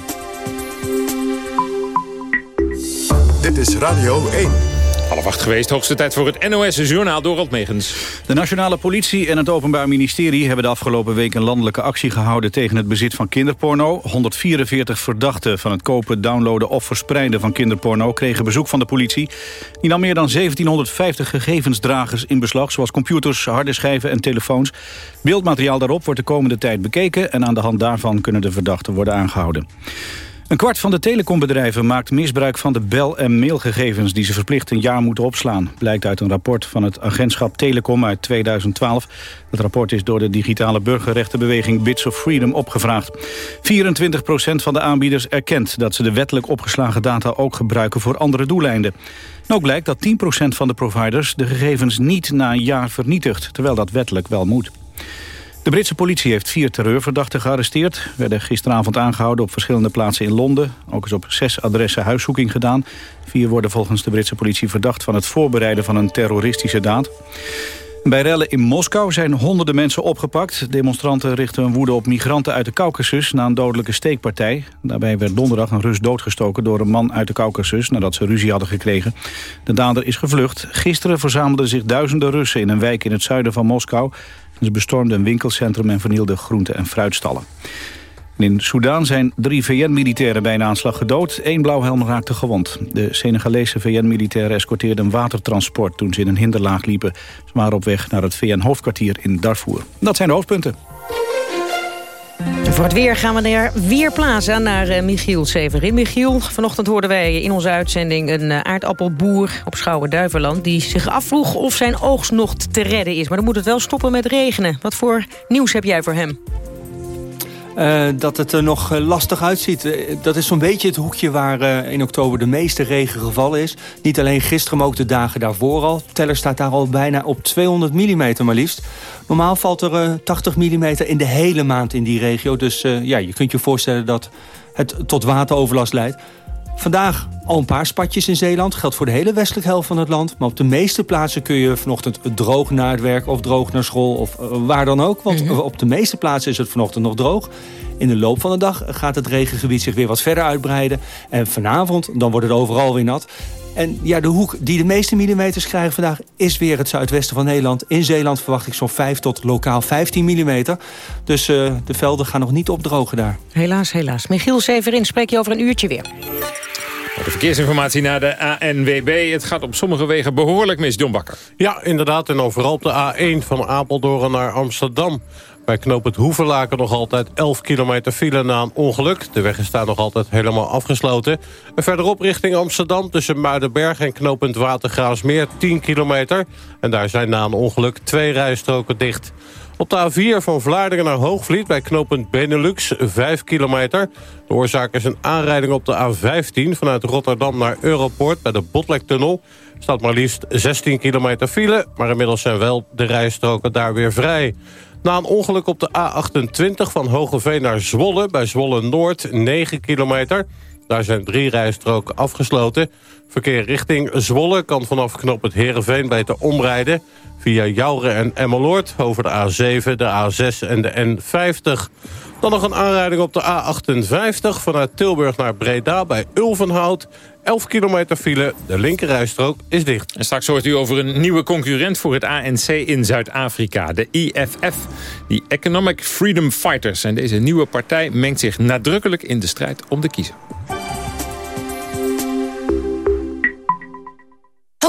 Dit is Radio 1. Half acht geweest, hoogste tijd voor het NOS-journaal Dorald Megens. De Nationale Politie en het Openbaar Ministerie hebben de afgelopen week een landelijke actie gehouden tegen het bezit van kinderporno. 144 verdachten van het kopen, downloaden of verspreiden van kinderporno kregen bezoek van de politie. Die nam meer dan 1750 gegevensdragers in beslag, zoals computers, harde schijven en telefoons. Beeldmateriaal daarop wordt de komende tijd bekeken en aan de hand daarvan kunnen de verdachten worden aangehouden. Een kwart van de telecombedrijven maakt misbruik van de bel- en mailgegevens... die ze verplicht een jaar moeten opslaan. Blijkt uit een rapport van het agentschap Telecom uit 2012. Het rapport is door de digitale burgerrechtenbeweging Bits of Freedom opgevraagd. 24% van de aanbieders erkent dat ze de wettelijk opgeslagen data... ook gebruiken voor andere doeleinden. En ook blijkt dat 10% van de providers de gegevens niet na een jaar vernietigt... terwijl dat wettelijk wel moet. De Britse politie heeft vier terreurverdachten gearresteerd. werden gisteravond aangehouden op verschillende plaatsen in Londen. Ook is op zes adressen huiszoeking gedaan. Vier worden volgens de Britse politie verdacht van het voorbereiden van een terroristische daad. Bij rellen in Moskou zijn honderden mensen opgepakt. Demonstranten richten hun woede op migranten uit de Caucasus... na een dodelijke steekpartij. Daarbij werd donderdag een Rus doodgestoken door een man uit de Caucasus... nadat ze ruzie hadden gekregen. De dader is gevlucht. Gisteren verzamelden zich duizenden Russen in een wijk in het zuiden van Moskou. Ze bestormden een winkelcentrum en vernielden groente- en fruitstallen. in Soedan zijn drie VN-militairen bij een aanslag gedood. Eén blauwhelm raakte gewond. De Senegalese VN-militairen escorteerden een watertransport... toen ze in een hinderlaag liepen. Ze waren op weg naar het VN-hoofdkwartier in Darfur. Dat zijn de hoofdpunten. Voor het weer gaan we naar Weerplaza, naar uh, Michiel Severin. Michiel, vanochtend hoorden wij in onze uitzending een uh, aardappelboer op Schouwen-Duiveland... die zich afvroeg of zijn oogst nog te redden is. Maar dan moet het wel stoppen met regenen. Wat voor nieuws heb jij voor hem? Uh, dat het er nog lastig uitziet. Uh, dat is zo'n beetje het hoekje waar in oktober de meeste regen gevallen is. Niet alleen gisteren, maar ook de dagen daarvoor al. teller staat daar al bijna op 200 mm maar liefst. Normaal valt er 80 mm in de hele maand in die regio. Dus ja, je kunt je voorstellen dat het tot wateroverlast leidt. Vandaag al een paar spatjes in Zeeland. Geldt voor de hele westelijke helft van het land. Maar op de meeste plaatsen kun je vanochtend droog naar het werk... of droog naar school of uh, waar dan ook. Want -hmm. op de meeste plaatsen is het vanochtend nog droog. In de loop van de dag gaat het regengebied zich weer wat verder uitbreiden. En vanavond, dan wordt het overal weer nat. En ja, de hoek die de meeste millimeters krijgen vandaag... is weer het zuidwesten van Nederland. In Zeeland verwacht ik zo'n 5 tot lokaal 15 millimeter. Dus uh, de velden gaan nog niet opdrogen daar. Helaas, helaas. Michiel Severin spreek je over een uurtje weer. De verkeersinformatie naar de ANWB. Het gaat op sommige wegen behoorlijk mis, John Bakker. Ja, inderdaad. En overal op de A1 van Apeldoorn naar Amsterdam. Bij knoop het Hoevenlaken nog altijd 11 kilometer file na een ongeluk. De weg is daar nog altijd helemaal afgesloten. En verderop richting Amsterdam tussen Muidenberg en knooppunt Watergraafsmeer 10 kilometer. En daar zijn na een ongeluk twee rijstroken dicht. Op de A4 van Vlaardingen naar Hoogvliet bij knooppunt Benelux 5 kilometer. De oorzaak is een aanrijding op de A15 vanuit Rotterdam naar Europort bij de Botlektunnel. Staat maar liefst 16 kilometer file, maar inmiddels zijn wel de rijstroken daar weer vrij. Na een ongeluk op de A28 van Hogeveen naar Zwolle... bij Zwolle-Noord, 9 kilometer. Daar zijn drie rijstroken afgesloten. Verkeer richting Zwolle kan vanaf knop het Heerenveen beter omrijden... via Jouren en Emmeloord over de A7, de A6 en de N50. Dan nog een aanrijding op de A58 vanuit Tilburg naar Breda bij Ulvenhout... 11 kilometer file, de linkerrijstrook is dicht. En straks hoort u over een nieuwe concurrent voor het ANC in Zuid-Afrika. De EFF, die Economic Freedom Fighters. En deze nieuwe partij mengt zich nadrukkelijk in de strijd om de kiezer.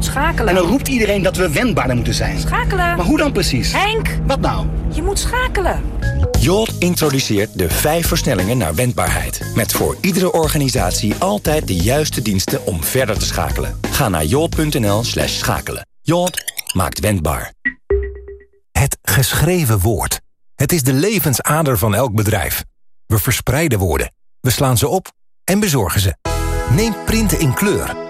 Moet schakelen. En dan roept iedereen dat we wendbaarder moeten zijn. Schakelen. Maar hoe dan precies? Henk. Wat nou? Je moet schakelen. Jolt introduceert de vijf versnellingen naar wendbaarheid. Met voor iedere organisatie altijd de juiste diensten om verder te schakelen. Ga naar jolt.nl slash schakelen. Jolt maakt wendbaar. Het geschreven woord. Het is de levensader van elk bedrijf. We verspreiden woorden. We slaan ze op en bezorgen ze. Neem printen in kleur.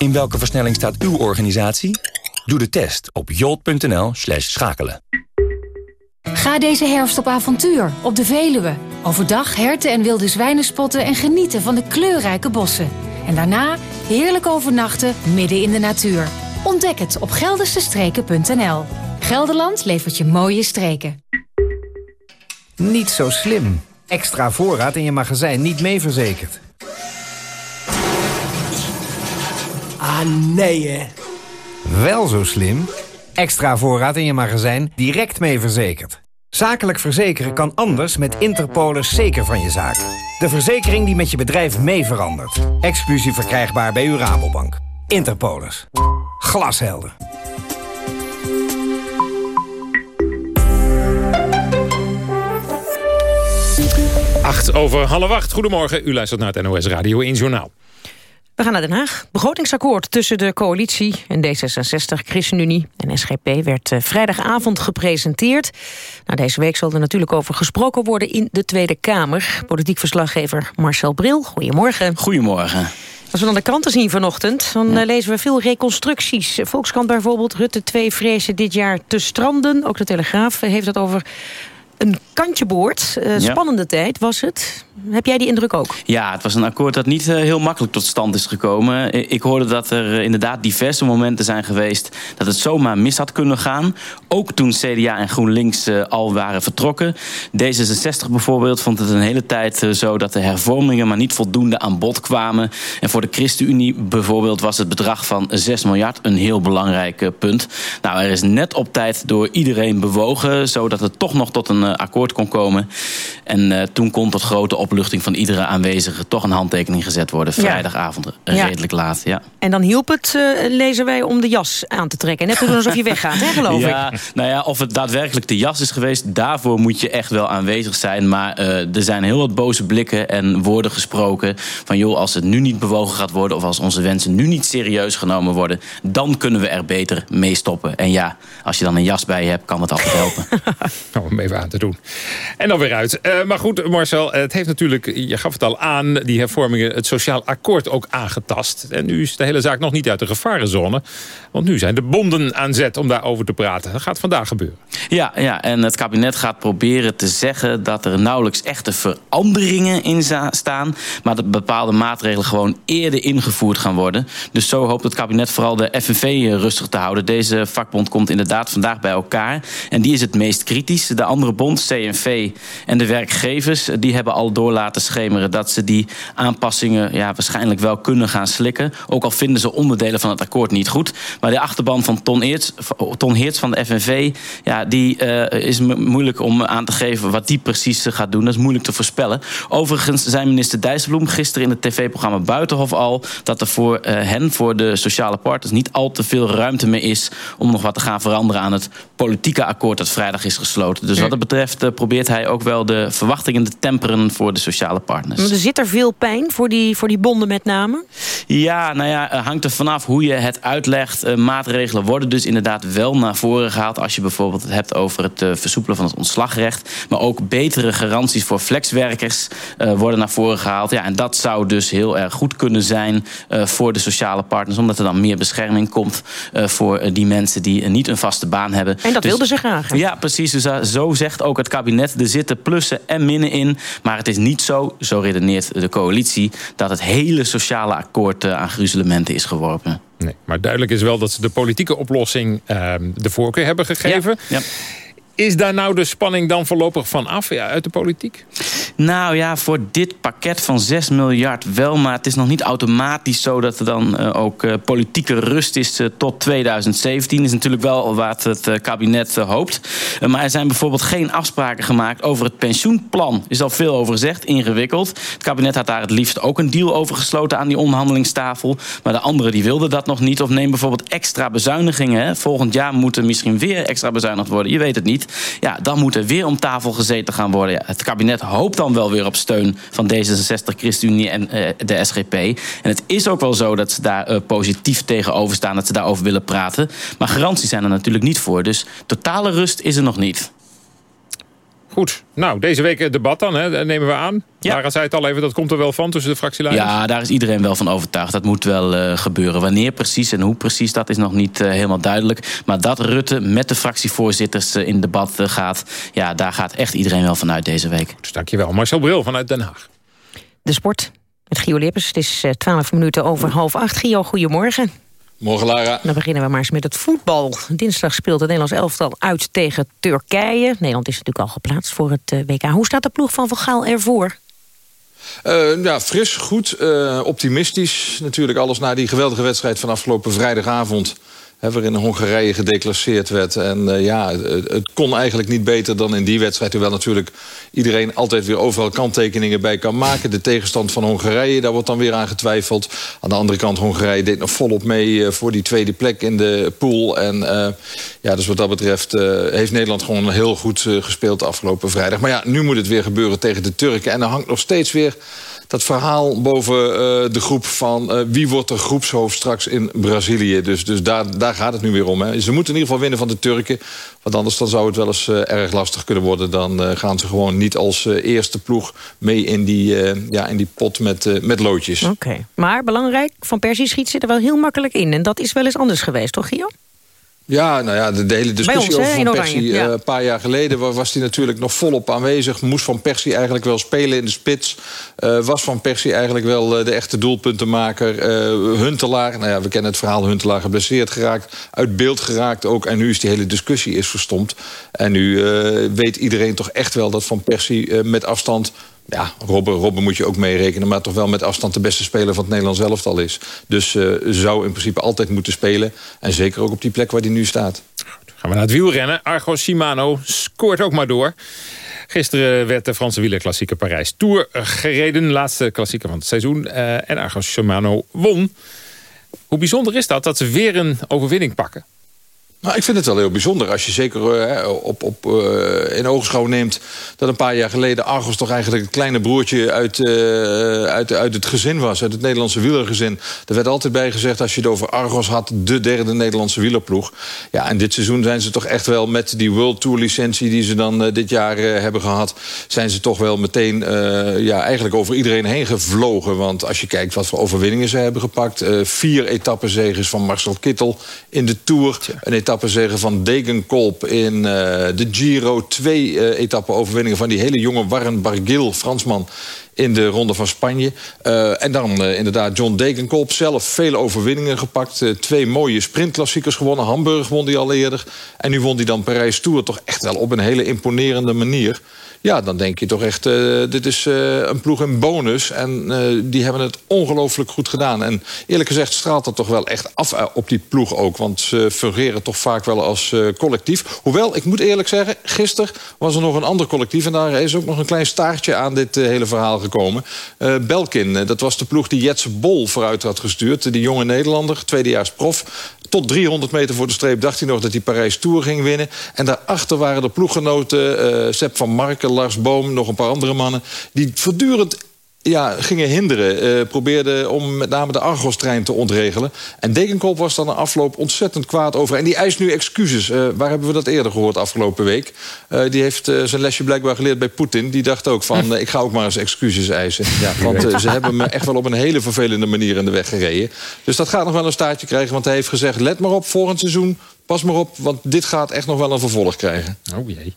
In welke versnelling staat uw organisatie? Doe de test op jolt.nl slash schakelen. Ga deze herfst op avontuur op de Veluwe. Overdag herten en wilde zwijnen spotten en genieten van de kleurrijke bossen. En daarna heerlijk overnachten midden in de natuur. Ontdek het op geldersestreken.nl. Gelderland levert je mooie streken. Niet zo slim. Extra voorraad in je magazijn niet mee verzekerd. Ah, nee hè. Wel zo slim. Extra voorraad in je magazijn direct mee verzekerd. Zakelijk verzekeren kan anders met Interpolis zeker van je zaak. De verzekering die met je bedrijf mee verandert. Exclusief verkrijgbaar bij uw Rabobank. Interpolis. Glashelder. Acht over half acht. Goedemorgen, u luistert naar het NOS Radio 1 Journaal. We gaan naar Den Haag. Begrotingsakkoord tussen de coalitie en D66, ChristenUnie en SGP werd uh, vrijdagavond gepresenteerd. Nou, deze week zal er natuurlijk over gesproken worden in de Tweede Kamer. Politiek verslaggever Marcel Bril, goedemorgen. Goedemorgen. Als we dan de kranten zien vanochtend, dan uh, lezen we veel reconstructies. Volkskrant bijvoorbeeld, Rutte 2 vrezen dit jaar te stranden. Ook de Telegraaf heeft het over een kantje boord. Uh, spannende tijd was het. Heb jij die indruk ook? Ja, het was een akkoord dat niet uh, heel makkelijk tot stand is gekomen. Ik hoorde dat er uh, inderdaad diverse momenten zijn geweest... dat het zomaar mis had kunnen gaan. Ook toen CDA en GroenLinks uh, al waren vertrokken. D66 bijvoorbeeld vond het een hele tijd zo... dat de hervormingen maar niet voldoende aan bod kwamen. En voor de ChristenUnie bijvoorbeeld was het bedrag van 6 miljard... een heel belangrijk punt. Nou, er is net op tijd door iedereen bewogen... zodat het toch nog tot een akkoord kon komen. En toen kon tot grote op opluchting van iedere aanwezige... toch een handtekening gezet worden. Vrijdagavond, eh, Ja. redelijk laat. Ja. En dan hielp het, eh, lezen wij, om de jas aan te trekken. Net te doen alsof je weggaat, hè, geloof ja, ik. Nou ja, of het daadwerkelijk de jas is geweest... daarvoor moet je echt wel aanwezig zijn. Maar eh, er zijn heel wat boze blikken en woorden gesproken... van joh, als het nu niet bewogen gaat worden... of als onze wensen nu niet serieus genomen worden... dan kunnen we er beter mee stoppen. En ja, als je dan een jas bij je hebt, kan het altijd helpen. Nou, om even aan te doen. En dan weer uit. Eh, maar goed, Marcel, het heeft natuurlijk, je gaf het al aan... die hervormingen het sociaal akkoord ook aangetast. En nu is de hele zaak nog niet uit de gevarenzone. Want nu zijn de bonden aan zet om daarover te praten. Dat gaat vandaag gebeuren. Ja, ja, en het kabinet gaat proberen te zeggen dat er nauwelijks echte veranderingen in staan, maar dat bepaalde maatregelen gewoon eerder ingevoerd gaan worden. Dus zo hoopt het kabinet vooral de FNV rustig te houden. Deze vakbond komt inderdaad vandaag bij elkaar en die is het meest kritisch. De andere bond, CNV en de werkgevers, die hebben al door laten schemeren dat ze die aanpassingen ja, waarschijnlijk wel kunnen gaan slikken. Ook al vinden ze onderdelen van het akkoord niet goed. Maar de achterban van Ton, Eerts, Ton Heerts van de FNV, ja, die eh, is mo- moeilijk om aan te geven wat die precies gaat doen. Dat is moeilijk te voorspellen. Overigens zei minister Dijsselbloem gisteren in het tv-programma Buitenhof al dat er voor eh, hen, voor de sociale partners, niet al te veel ruimte meer is om nog wat te gaan veranderen aan het politieke akkoord dat vrijdag is gesloten. Dus wat dat betreft eh, probeert hij ook wel de verwachtingen te temperen voor de sociale partners. Want er zit er veel pijn voor die, voor die bonden met name. Ja, nou ja, hangt er vanaf hoe je het uitlegt. Eh, maatregelen worden dus inderdaad wel naar voren gehaald... als je bijvoorbeeld het hebt over het eh, versoepelen van het ontslagrecht. Maar ook betere garanties voor flexwerkers worden naar voren gehaald. Ja, en dat zou dus heel erg goed kunnen zijn voor de sociale partners... omdat er dan meer bescherming komt voor die mensen die niet een vaste baan hebben. En dat Dus- wilden ze graag. hè? ja, precies. Dus uh, zo zegt ook het kabinet. Er zitten plussen en minnen in. Maar het is niet zo, zo redeneert de coalitie... dat het hele sociale akkoord uh, aan gruzelementen is geworpen. Nee, maar duidelijk is wel dat ze de politieke oplossing uh, de voorkeur hebben gegeven. Ja, ja. Is daar nou de spanning dan voorlopig van af ja, uit de politiek? Nou ja, voor dit pakket van 6 miljard wel. Maar het is nog niet automatisch zo dat er dan uh, ook uh, politieke rust is uh, tot 2017. is natuurlijk wel wat het kabinet hoopt. maar er zijn bijvoorbeeld geen afspraken gemaakt over het pensioenplan. Is al veel over gezegd, ingewikkeld. Het kabinet had daar het liefst ook een deal over gesloten aan die onderhandelingstafel. Maar de anderen die wilden dat nog niet. Of neem bijvoorbeeld extra bezuinigingen. Hè. Volgend jaar moet er misschien weer extra bezuinigd worden. Je weet het niet. Ja, dan moet er weer om tafel gezeten gaan worden. Ja, het kabinet hoopt dan wel weer op steun van D66, ChristenUnie en uh, de SGP. En het is ook wel zo dat ze daar uh, positief tegenover staan, dat ze daarover willen praten. Maar garanties zijn er natuurlijk niet voor. Dus totale rust is er nog niet. Goed, nou, deze week het debat dan, hè, nemen we aan. Ja. Lara zei het al even, dat komt er wel van tussen de fractieleiders? Ja, daar is iedereen wel van overtuigd. Dat moet wel uh, gebeuren. Wanneer precies en hoe precies, dat is nog niet uh, helemaal duidelijk. Maar dat Rutte met de fractievoorzitters uh, in debat gaat... ja, daar gaat echt iedereen wel vanuit deze week. Dus dankjewel. Marcel Bril vanuit Den Haag. De sport met Gio Lippers. Het is 12 minuten over half acht. Gio, goedemorgen. Morgen, Lara. Dan beginnen we maar eens met het voetbal. Dinsdag speelt het Nederlands elftal uit tegen Turkije. Nederland is natuurlijk al geplaatst voor het WK. Hoe staat de ploeg van Van Gaal ervoor? Uh, ja, fris, goed, uh, optimistisch. Natuurlijk alles na die geweldige wedstrijd van afgelopen vrijdagavond... Waarin Hongarije gedeclasseerd werd. En uh, ja, het, kon eigenlijk niet beter dan in die wedstrijd. Terwijl natuurlijk iedereen altijd weer overal kanttekeningen bij kan maken. De tegenstand van Hongarije, daar wordt dan weer aan getwijfeld. Aan de andere kant, Hongarije deed nog volop mee... Uh, voor die tweede plek in de pool. En uh, ja, dus wat dat betreft heeft Nederland gewoon heel goed gespeeld afgelopen vrijdag. Maar ja, nu moet het weer gebeuren tegen de Turken. En er hangt nog steeds weer dat verhaal boven uh, de groep van uh, wie wordt er groepshoofd straks in Brazilië. Dus, dus daar, daar gaat het nu weer om. Hè. Ze moeten in ieder geval winnen van de Turken. Want anders dan zou het wel eens uh, erg lastig kunnen worden. Dan gaan ze gewoon niet als eerste ploeg mee in die, ja, in die pot met, met loodjes. Oké, maar belangrijk, Van Persie schiet zit er wel heel makkelijk in. En dat is wel eens anders geweest, toch Gio? Ja, nou ja, de, de hele discussie ons, over Van Persie ja. uh, een paar jaar geleden... was hij natuurlijk nog volop aanwezig. Moest Van Persie eigenlijk wel spelen in de spits. Uh, was Van Persie eigenlijk wel uh, de echte doelpuntenmaker. Huntelaar, nou ja, we kennen het verhaal... Huntelaar geblesseerd geraakt, uit beeld geraakt ook. En nu is die hele discussie is verstomd. En nu weet iedereen toch echt wel dat Van Persie met afstand... Ja, Robben, Robben moet je ook meerekenen... maar toch wel met afstand de beste speler van het Nederlands elftal is. Dus uh, zou in principe altijd moeten spelen. En zeker ook op die plek waar hij nu staat. Gaan we naar het wielrennen. Argo Shimano scoort ook maar door. Gisteren werd de Franse wielerklassieker Parijs Tour gereden. Laatste klassieker van het seizoen. Uh, en Argo Shimano won. Hoe bijzonder is dat, dat ze weer een overwinning pakken? Nou, ik vind het wel heel bijzonder als je zeker uh, op, op, uh, in oogschouw neemt... dat een paar jaar geleden Argos toch eigenlijk het kleine broertje uit, uh, uit, uit het gezin was. Uit het Nederlandse wielergezin. Er werd altijd bij gezegd als je het over Argos had... de derde Nederlandse wielerploeg. Ja, en dit seizoen zijn ze toch echt wel met die World Tour licentie... die ze dan dit jaar hebben gehad... zijn ze toch wel meteen ja, eigenlijk over iedereen heen gevlogen. Want als je kijkt wat voor overwinningen ze hebben gepakt... vier etappenzegers van Marcel Kittel in de Tour... een zeggen van Degenkolb in uh, de Giro. Twee uh, etappe-overwinningen van die hele jonge Warren Barguil, Fransman in de Ronde van Spanje. Uh, en dan inderdaad John Degenkolb zelf vele overwinningen gepakt. Twee mooie sprintklassiekers gewonnen. Hamburg won die al eerder. En nu won hij dan Parijs Tour toch echt wel op een hele imponerende manier. Ja, dan denk je toch echt, uh, dit is uh, een ploeg in bonus. En uh, die hebben het ongelooflijk goed gedaan. En eerlijk gezegd straalt dat toch wel echt af op die ploeg ook. Want ze fungeren toch vaak wel als collectief. Hoewel, ik moet eerlijk zeggen, gisteren was er nog een ander collectief. En daar is ook nog een klein staartje aan dit hele verhaal gekomen. Belkin, dat was de ploeg die Jetse Bol vooruit had gestuurd. Die jonge Nederlander, tweedejaars prof. Tot 300 meter voor de streep dacht hij nog dat hij Parijs Tour ging winnen. En daarachter waren de ploeggenoten Sepp van Marken, Lars Boom... nog een paar andere mannen... die voortdurend ja, gingen hinderen. Uh, probeerden om met name de Argos-trein te ontregelen. En Dekenkop was dan een afloop ontzettend kwaad over. En die eist nu excuses. Uh, waar hebben we dat eerder gehoord afgelopen week? Uh, die heeft zijn lesje blijkbaar geleerd bij Poetin. Die dacht ook van, ik ga ook maar eens excuses eisen. Ja, want ze hebben me echt wel op een hele vervelende manier in de weg gereden. Dus dat gaat nog wel een staartje krijgen. Want hij heeft gezegd, let maar op, volgend seizoen Pas maar op, want dit gaat echt nog wel een vervolg krijgen. Oh jee.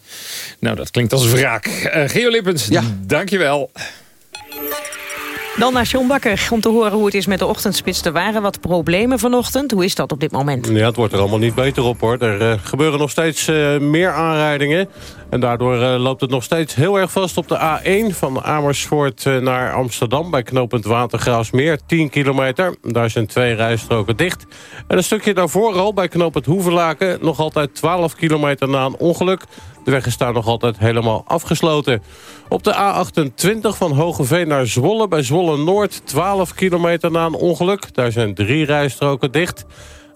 Nou, dat klinkt als wraak. Uh, Geo Lippens, ja. dankjewel. Dan naar John Bakker om te horen hoe het is met de ochtendspits. Er waren wat problemen vanochtend. Hoe is dat op dit moment? Ja, het wordt er allemaal niet beter op hoor. Er uh, gebeuren nog steeds uh, meer aanrijdingen. En daardoor uh, loopt het nog steeds heel erg vast op de A1 van Amersfoort naar Amsterdam... bij knooppunt Watergraafsmeer, 10 kilometer. Daar zijn twee rijstroken dicht. En een stukje daarvoor al bij knooppunt Hoevelaken... nog altijd 12 kilometer na een ongeluk. De weg is nog altijd helemaal afgesloten. Op de A28 van Hogeveen naar Zwolle bij Zwolle-Noord... 12 kilometer na een ongeluk. Daar zijn drie rijstroken dicht.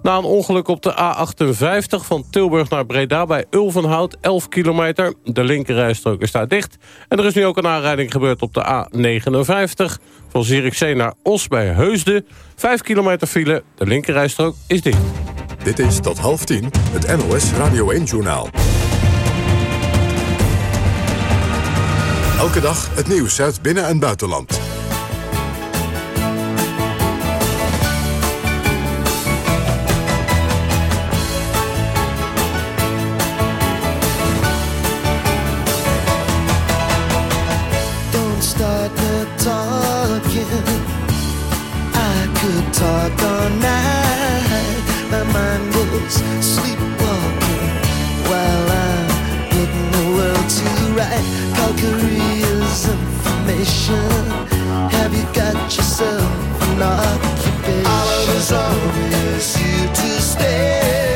Na een ongeluk op de A58 van Tilburg naar Breda bij Ulvenhout, 11 kilometer. De linkerrijstrook is daar dicht. En er is nu ook een aanrijding gebeurd op de A59 van Zierikzee naar Os bij Heusden. 5 kilometer file, de linkerrijstrook is dicht. Dit is tot half tien het NOS Radio 1-journaal. Elke dag het nieuws uit binnen- en buitenland. Have you got yourself an occupation? Oliver's army is here to stay.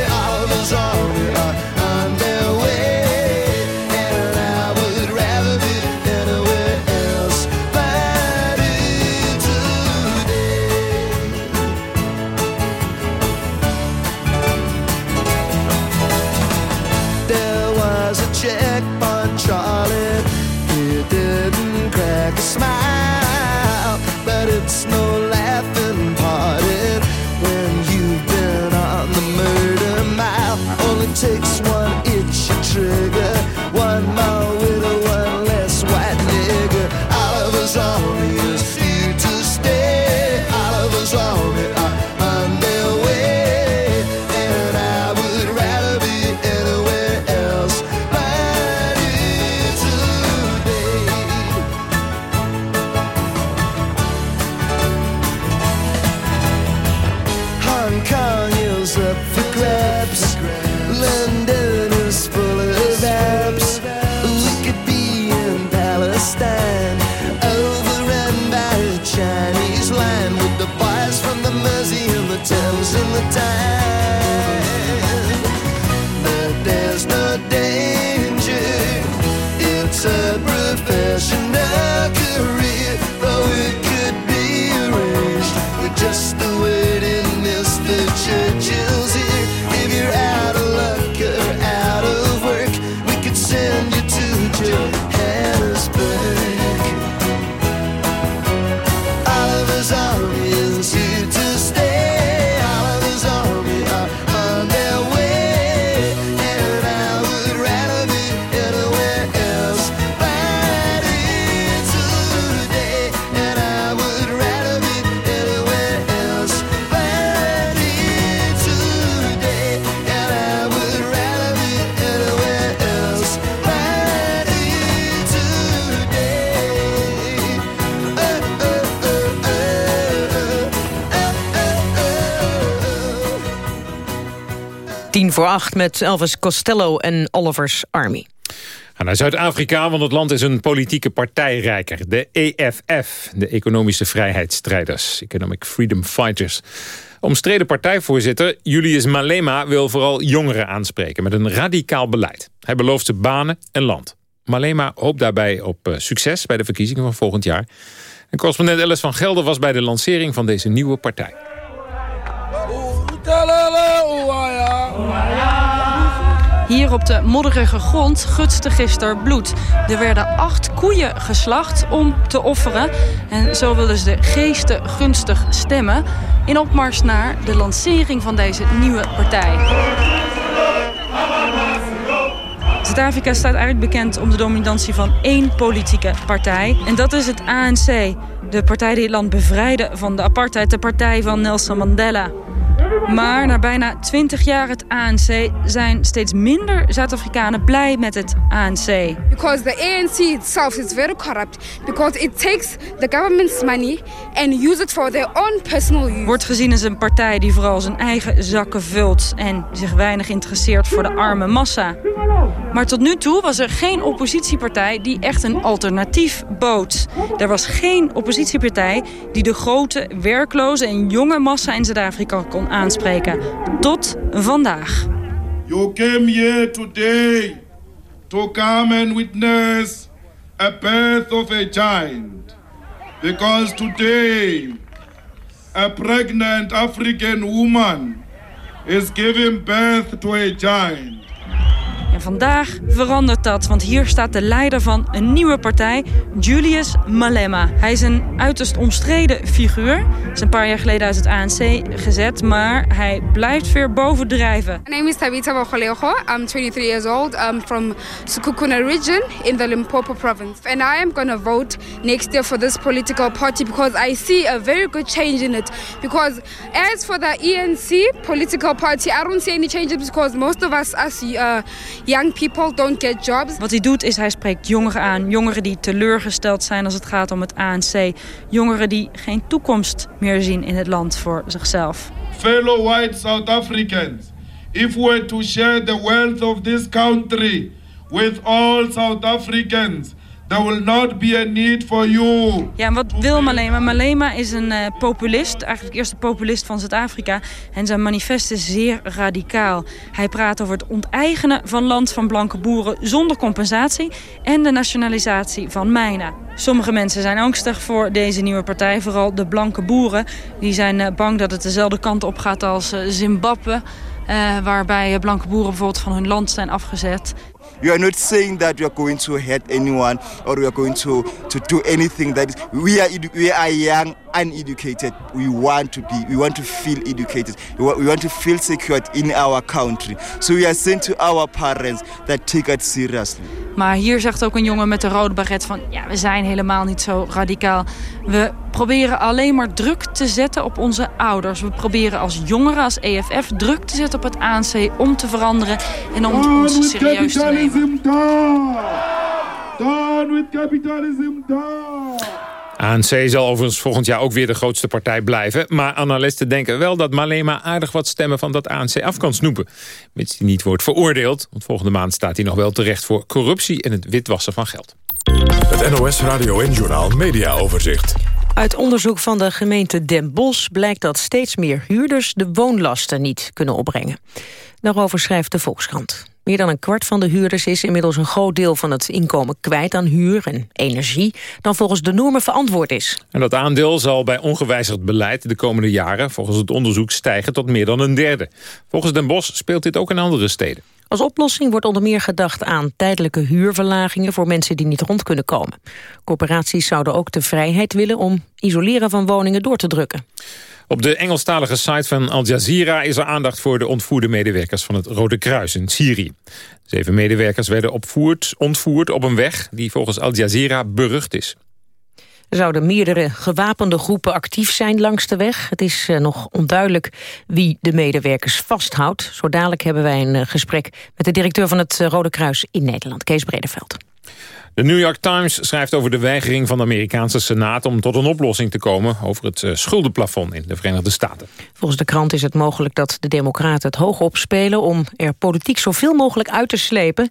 Voor acht met Elvis Costello en Oliver's Army. Ga naar Zuid-Afrika, want het land is een politieke partijrijker. De EFF, de Economische Vrijheidsstrijders. Economic Freedom Fighters. Omstreden partijvoorzitter Julius Malema wil vooral jongeren aanspreken... met een radicaal beleid. Hij belooft ze banen en land. Malema hoopt daarbij op eh, succes bij de verkiezingen van volgend jaar. En correspondent Ellis van Gelder was bij de lancering van deze nieuwe partij. Hier op de modderige grond gutste gisteren bloed. Er werden acht koeien geslacht om te offeren. En zo wilden ze de geesten gunstig stemmen... in opmars naar de lancering van deze nieuwe partij. Zuid-Afrika staat eigenlijk bekend om de dominantie van één politieke partij. En dat is het ANC. De partij die het land bevrijdde van de apartheid. De partij van Nelson Mandela. Maar na bijna 20 jaar het ANC zijn steeds minder Zuid-Afrikanen blij met het ANC. Because the ANC itself is very corrupt. Because it takes the government's money and use it for their own personal use. Wordt gezien als een partij die vooral zijn eigen zakken vult en zich weinig interesseert voor de arme massa. Maar tot nu toe was er geen oppositiepartij die echt een alternatief bood. Er was geen oppositiepartij die de grote, werkloze en jonge massa in Zuid-Afrika kon aanspreken. Tot vandaag. You came here today to come and witness a birth of a child. Because today a pregnant African woman is giving birth to a child. Vandaag verandert dat, want hier staat de leider van een nieuwe partij, Julius Malema. Hij is een uiterst omstreden figuur. Is een paar jaar geleden uit het ANC gezet, maar hij blijft weer bovendrijven. My name is Tabitha Bakolego. I'm 23 years old. I'm from Sukukuna region in the Limpopo province. And I am going to vote next year for this political party because I see a very good change in it. Because as for the ENC political party, I don't see any changes because most of us as uh, young people don't get jobs. Wat hij doet is hij spreekt jongeren aan. Jongeren die teleurgesteld zijn als het gaat om het ANC. Jongeren die geen toekomst meer zien in het land voor zichzelf. Fellow white South Africans, if we were to share the wealth of this country with all South Africans, there will not be a need for you. Ja, en wat wil Malema? Malema is een eh, populist, eigenlijk de eerste populist van Zuid-Afrika. En zijn manifest is zeer radicaal. Hij praat over het onteigenen van land van blanke boeren zonder compensatie en de nationalisatie van mijnen. Sommige mensen zijn angstig voor deze nieuwe partij, vooral de blanke boeren. Die zijn eh, bang dat het dezelfde kant op gaat als eh, Zimbabwe. waarbij blanke boeren bijvoorbeeld van hun land zijn afgezet. We are not saying that we are going to hurt anyone or we are going to, to do anything that is we are we are young uneducated we want to be we want to feel educated we want, to feel secured in our country so we are saying to our parents that take it seriously Maar hier zegt ook een jongen met een rode baret van... ja, we zijn helemaal niet zo radicaal. We proberen alleen maar druk te zetten op onze ouders. We proberen als jongeren, als EFF, druk te zetten op het ANC... om te veranderen en om Down ons serieus te nemen. capitalism down! Down with capitalism down! ANC zal overigens volgend jaar ook weer de grootste partij blijven. Maar analisten denken wel dat Malema aardig wat stemmen van dat ANC af kan snoepen. Mits hij niet wordt veroordeeld. Want volgende maand staat hij nog wel terecht voor corruptie en het witwassen van geld. Het NOS Radio en Journaal Media Overzicht. Uit onderzoek van de gemeente Den Bosch blijkt dat steeds meer huurders de woonlasten niet kunnen opbrengen. Daarover schrijft de Volkskrant. Meer dan een kwart van de huurders is inmiddels een groot deel van het inkomen kwijt aan huur en energie dan volgens de normen verantwoord is. En dat aandeel zal bij ongewijzigd beleid de komende jaren volgens het onderzoek stijgen tot meer dan een derde. Volgens Den Bosch speelt dit ook in andere steden. Als oplossing wordt onder meer gedacht aan tijdelijke huurverlagingen voor mensen die niet rond kunnen komen. Corporaties zouden ook de vrijheid willen om isoleren van woningen door te drukken. Op de Engelstalige site van Al Jazeera is er aandacht voor de ontvoerde medewerkers van het Rode Kruis in Syrië. Zeven medewerkers werden opvoerd, ontvoerd op een weg die volgens Al Jazeera berucht is. Er zouden meerdere gewapende groepen actief zijn langs de weg. Het is eh, nog onduidelijk wie de medewerkers vasthoudt. Zo dadelijk hebben wij een eh, gesprek met de directeur van het eh, Rode Kruis in Nederland, Kees Bredeveld. De New York Times schrijft over de weigering van de Amerikaanse Senaat... om tot een oplossing te komen over het eh, schuldenplafond in de Verenigde Staten. Volgens de krant is het mogelijk dat de democraten het hoog opspelen... om er politiek zoveel mogelijk uit te slepen.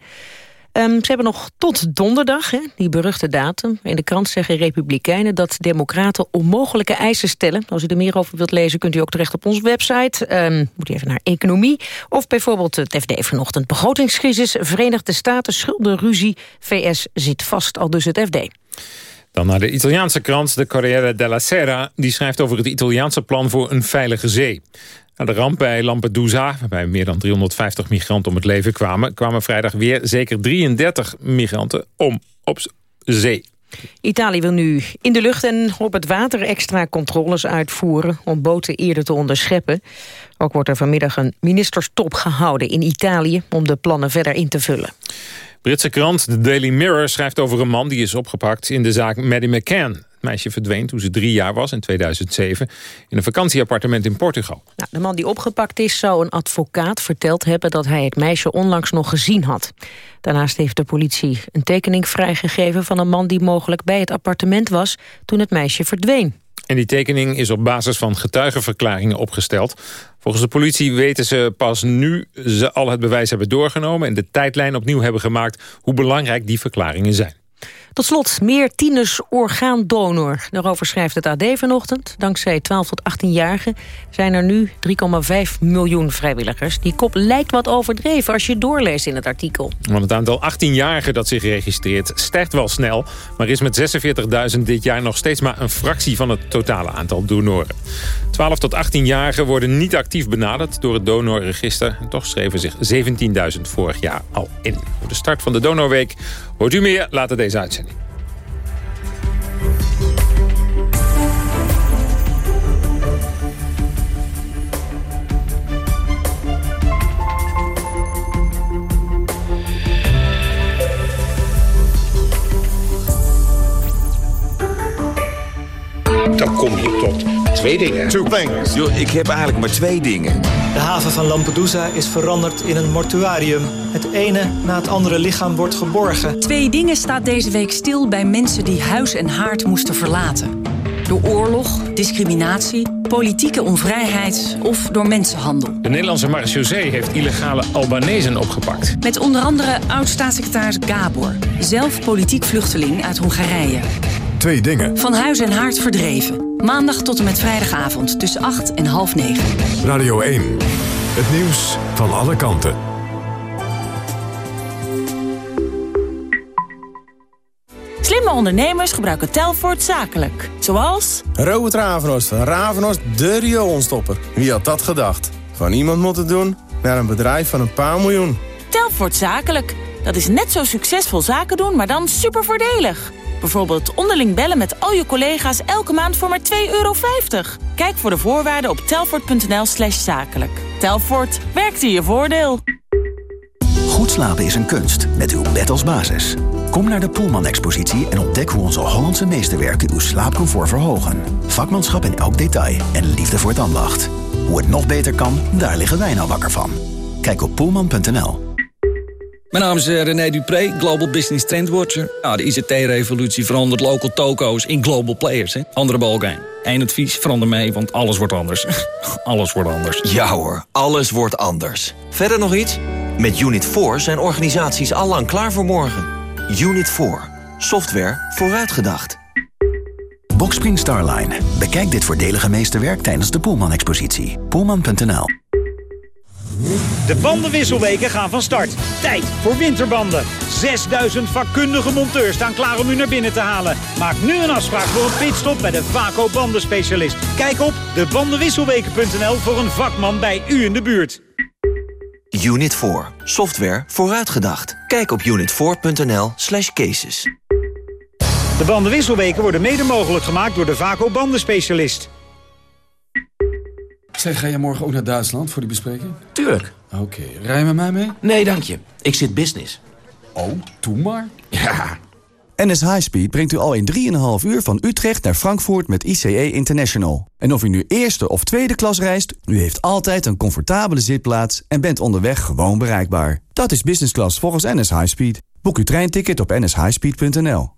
Ehm, ze hebben nog tot donderdag, hè, die beruchte datum. In de krant zeggen republikeinen dat democraten onmogelijke eisen stellen. Als u er meer over wilt lezen kunt u ook terecht op onze website. Um, moet u even naar economie. Of bijvoorbeeld het FD vanochtend. Begrotingscrisis, Verenigde Staten, schuldenruzie. VS zit vast, al dus het FD. Dan naar de Italiaanse krant, de Corriere della Sera. Die schrijft over het Italiaanse plan voor een veilige zee. Na de ramp bij Lampedusa, waarbij meer dan 350 migranten om het leven kwamen... kwamen vrijdag weer zeker 33 migranten om op zee. Italië wil nu in de lucht en op het water extra controles uitvoeren... om boten eerder te onderscheppen. Ook wordt er vanmiddag een ministerstop gehouden in Italië... om de plannen verder in te vullen. Britse krant The Daily Mirror schrijft over een man die is opgepakt in de zaak Maddie McCann. Het meisje verdween toen ze drie jaar was in 2007 in een vakantieappartement in Portugal. Nou, de man die opgepakt is zou een advocaat verteld hebben dat hij het meisje onlangs nog gezien had. Daarnaast heeft de politie een tekening vrijgegeven van een man die mogelijk bij het appartement was toen het meisje verdween. En die tekening is op basis van getuigenverklaringen opgesteld. Volgens de politie weten ze pas nu ze al het bewijs hebben doorgenomen... en de tijdlijn opnieuw hebben gemaakt hoe belangrijk die verklaringen zijn. Tot slot meer tieners orgaandonor. Daarover schrijft het AD vanochtend. Dankzij 12 tot 18-jarigen zijn er nu 3,5 miljoen vrijwilligers. Die kop lijkt wat overdreven als je doorleest in het artikel. Want het aantal 18-jarigen dat zich registreert stijgt wel snel... maar is met 46.000 dit jaar nog steeds maar een fractie van het totale aantal donoren. 12 tot 18-jarigen worden niet actief benaderd door het donorregister. En toch schreven zich 17.000 vorig jaar al in. Voor de start van de Donorweek hoort u meer later deze uitzending. Twee dingen. Two things. Yo, ik heb eigenlijk maar twee dingen. De haven van Lampedusa is veranderd in een mortuarium. Het ene na het andere lichaam wordt geborgen. Twee dingen staat deze week stil bij mensen die huis en haard moesten verlaten. Door oorlog, discriminatie, politieke onvrijheid of door mensenhandel. De Nederlandse marechaussee heeft illegale Albanezen opgepakt. Met onder andere oud-staatssecretaris Gabor, zelf politiek vluchteling uit Hongarije. Twee dingen. Van huis en haard verdreven. Maandag tot en met vrijdagavond tussen 8 en half 9. Radio 1. Het nieuws van alle kanten. Slimme ondernemers gebruiken Telfort zakelijk. Zoals... Robert Ravenhorst van Ravenhorst, de rioolstopper. Wie had dat gedacht? Van iemand moeten doen naar een bedrijf van een paar miljoen. Telfort zakelijk. Dat is net zo succesvol zaken doen, maar dan super voordelig. Bijvoorbeeld onderling bellen met al je collega's elke maand voor maar 2,50 euro. Kijk voor de voorwaarden op telfort.nl slash zakelijk. Telfort, werkt in je voordeel. Goed slapen is een kunst, met uw bed als basis. Kom naar de Poelman-expositie en ontdek hoe onze Hollandse meesterwerken uw slaapcomfort verhogen. Vakmanschap in elk detail en liefde voor het ambacht. Hoe het nog beter kan, daar liggen wij nou wakker van. Kijk op poelman.nl. Mijn naam is eh, René Dupré, Global Business Trendwatcher. Ja, de ICT-revolutie verandert local toko's in global players. Hè? Andere balkijn. Eén advies, verander mee, want alles wordt anders. alles wordt anders. Ja hoor, alles wordt anders. Verder nog iets? Met Unit 4 zijn organisaties allang klaar voor morgen. Unit 4. Software vooruitgedacht. Boxspring Starline. Bekijk dit voordelige meesterwerk tijdens de Poelman-expositie. Poelman.nl De bandenwisselweken gaan van start. Tijd voor winterbanden. 6000 vakkundige monteurs staan klaar om u naar binnen te halen. Maak nu een afspraak voor een pitstop bij de Vaco bandenspecialist. Kijk op debandenwisselweken.nl voor een vakman bij u in de buurt. Unit 4. Software vooruitgedacht. Kijk op unit4.nl slash cases. De bandenwisselweken worden mede mogelijk gemaakt door de Vaco bandenspecialist. Zeg, ga jij morgen ook naar Duitsland voor die bespreking? Tuurlijk. Oké, rij je met mij mee? Nee, dank je. Ik zit business. Oh, doe maar. Ja. NS Highspeed brengt u al in 3,5 uur van Utrecht naar Frankfurt met ICE International. En of u nu eerste of tweede klas reist, u heeft altijd een comfortabele zitplaats en bent onderweg gewoon bereikbaar. Dat is business class volgens NS Highspeed. Boek uw treinticket op nshighspeed.nl.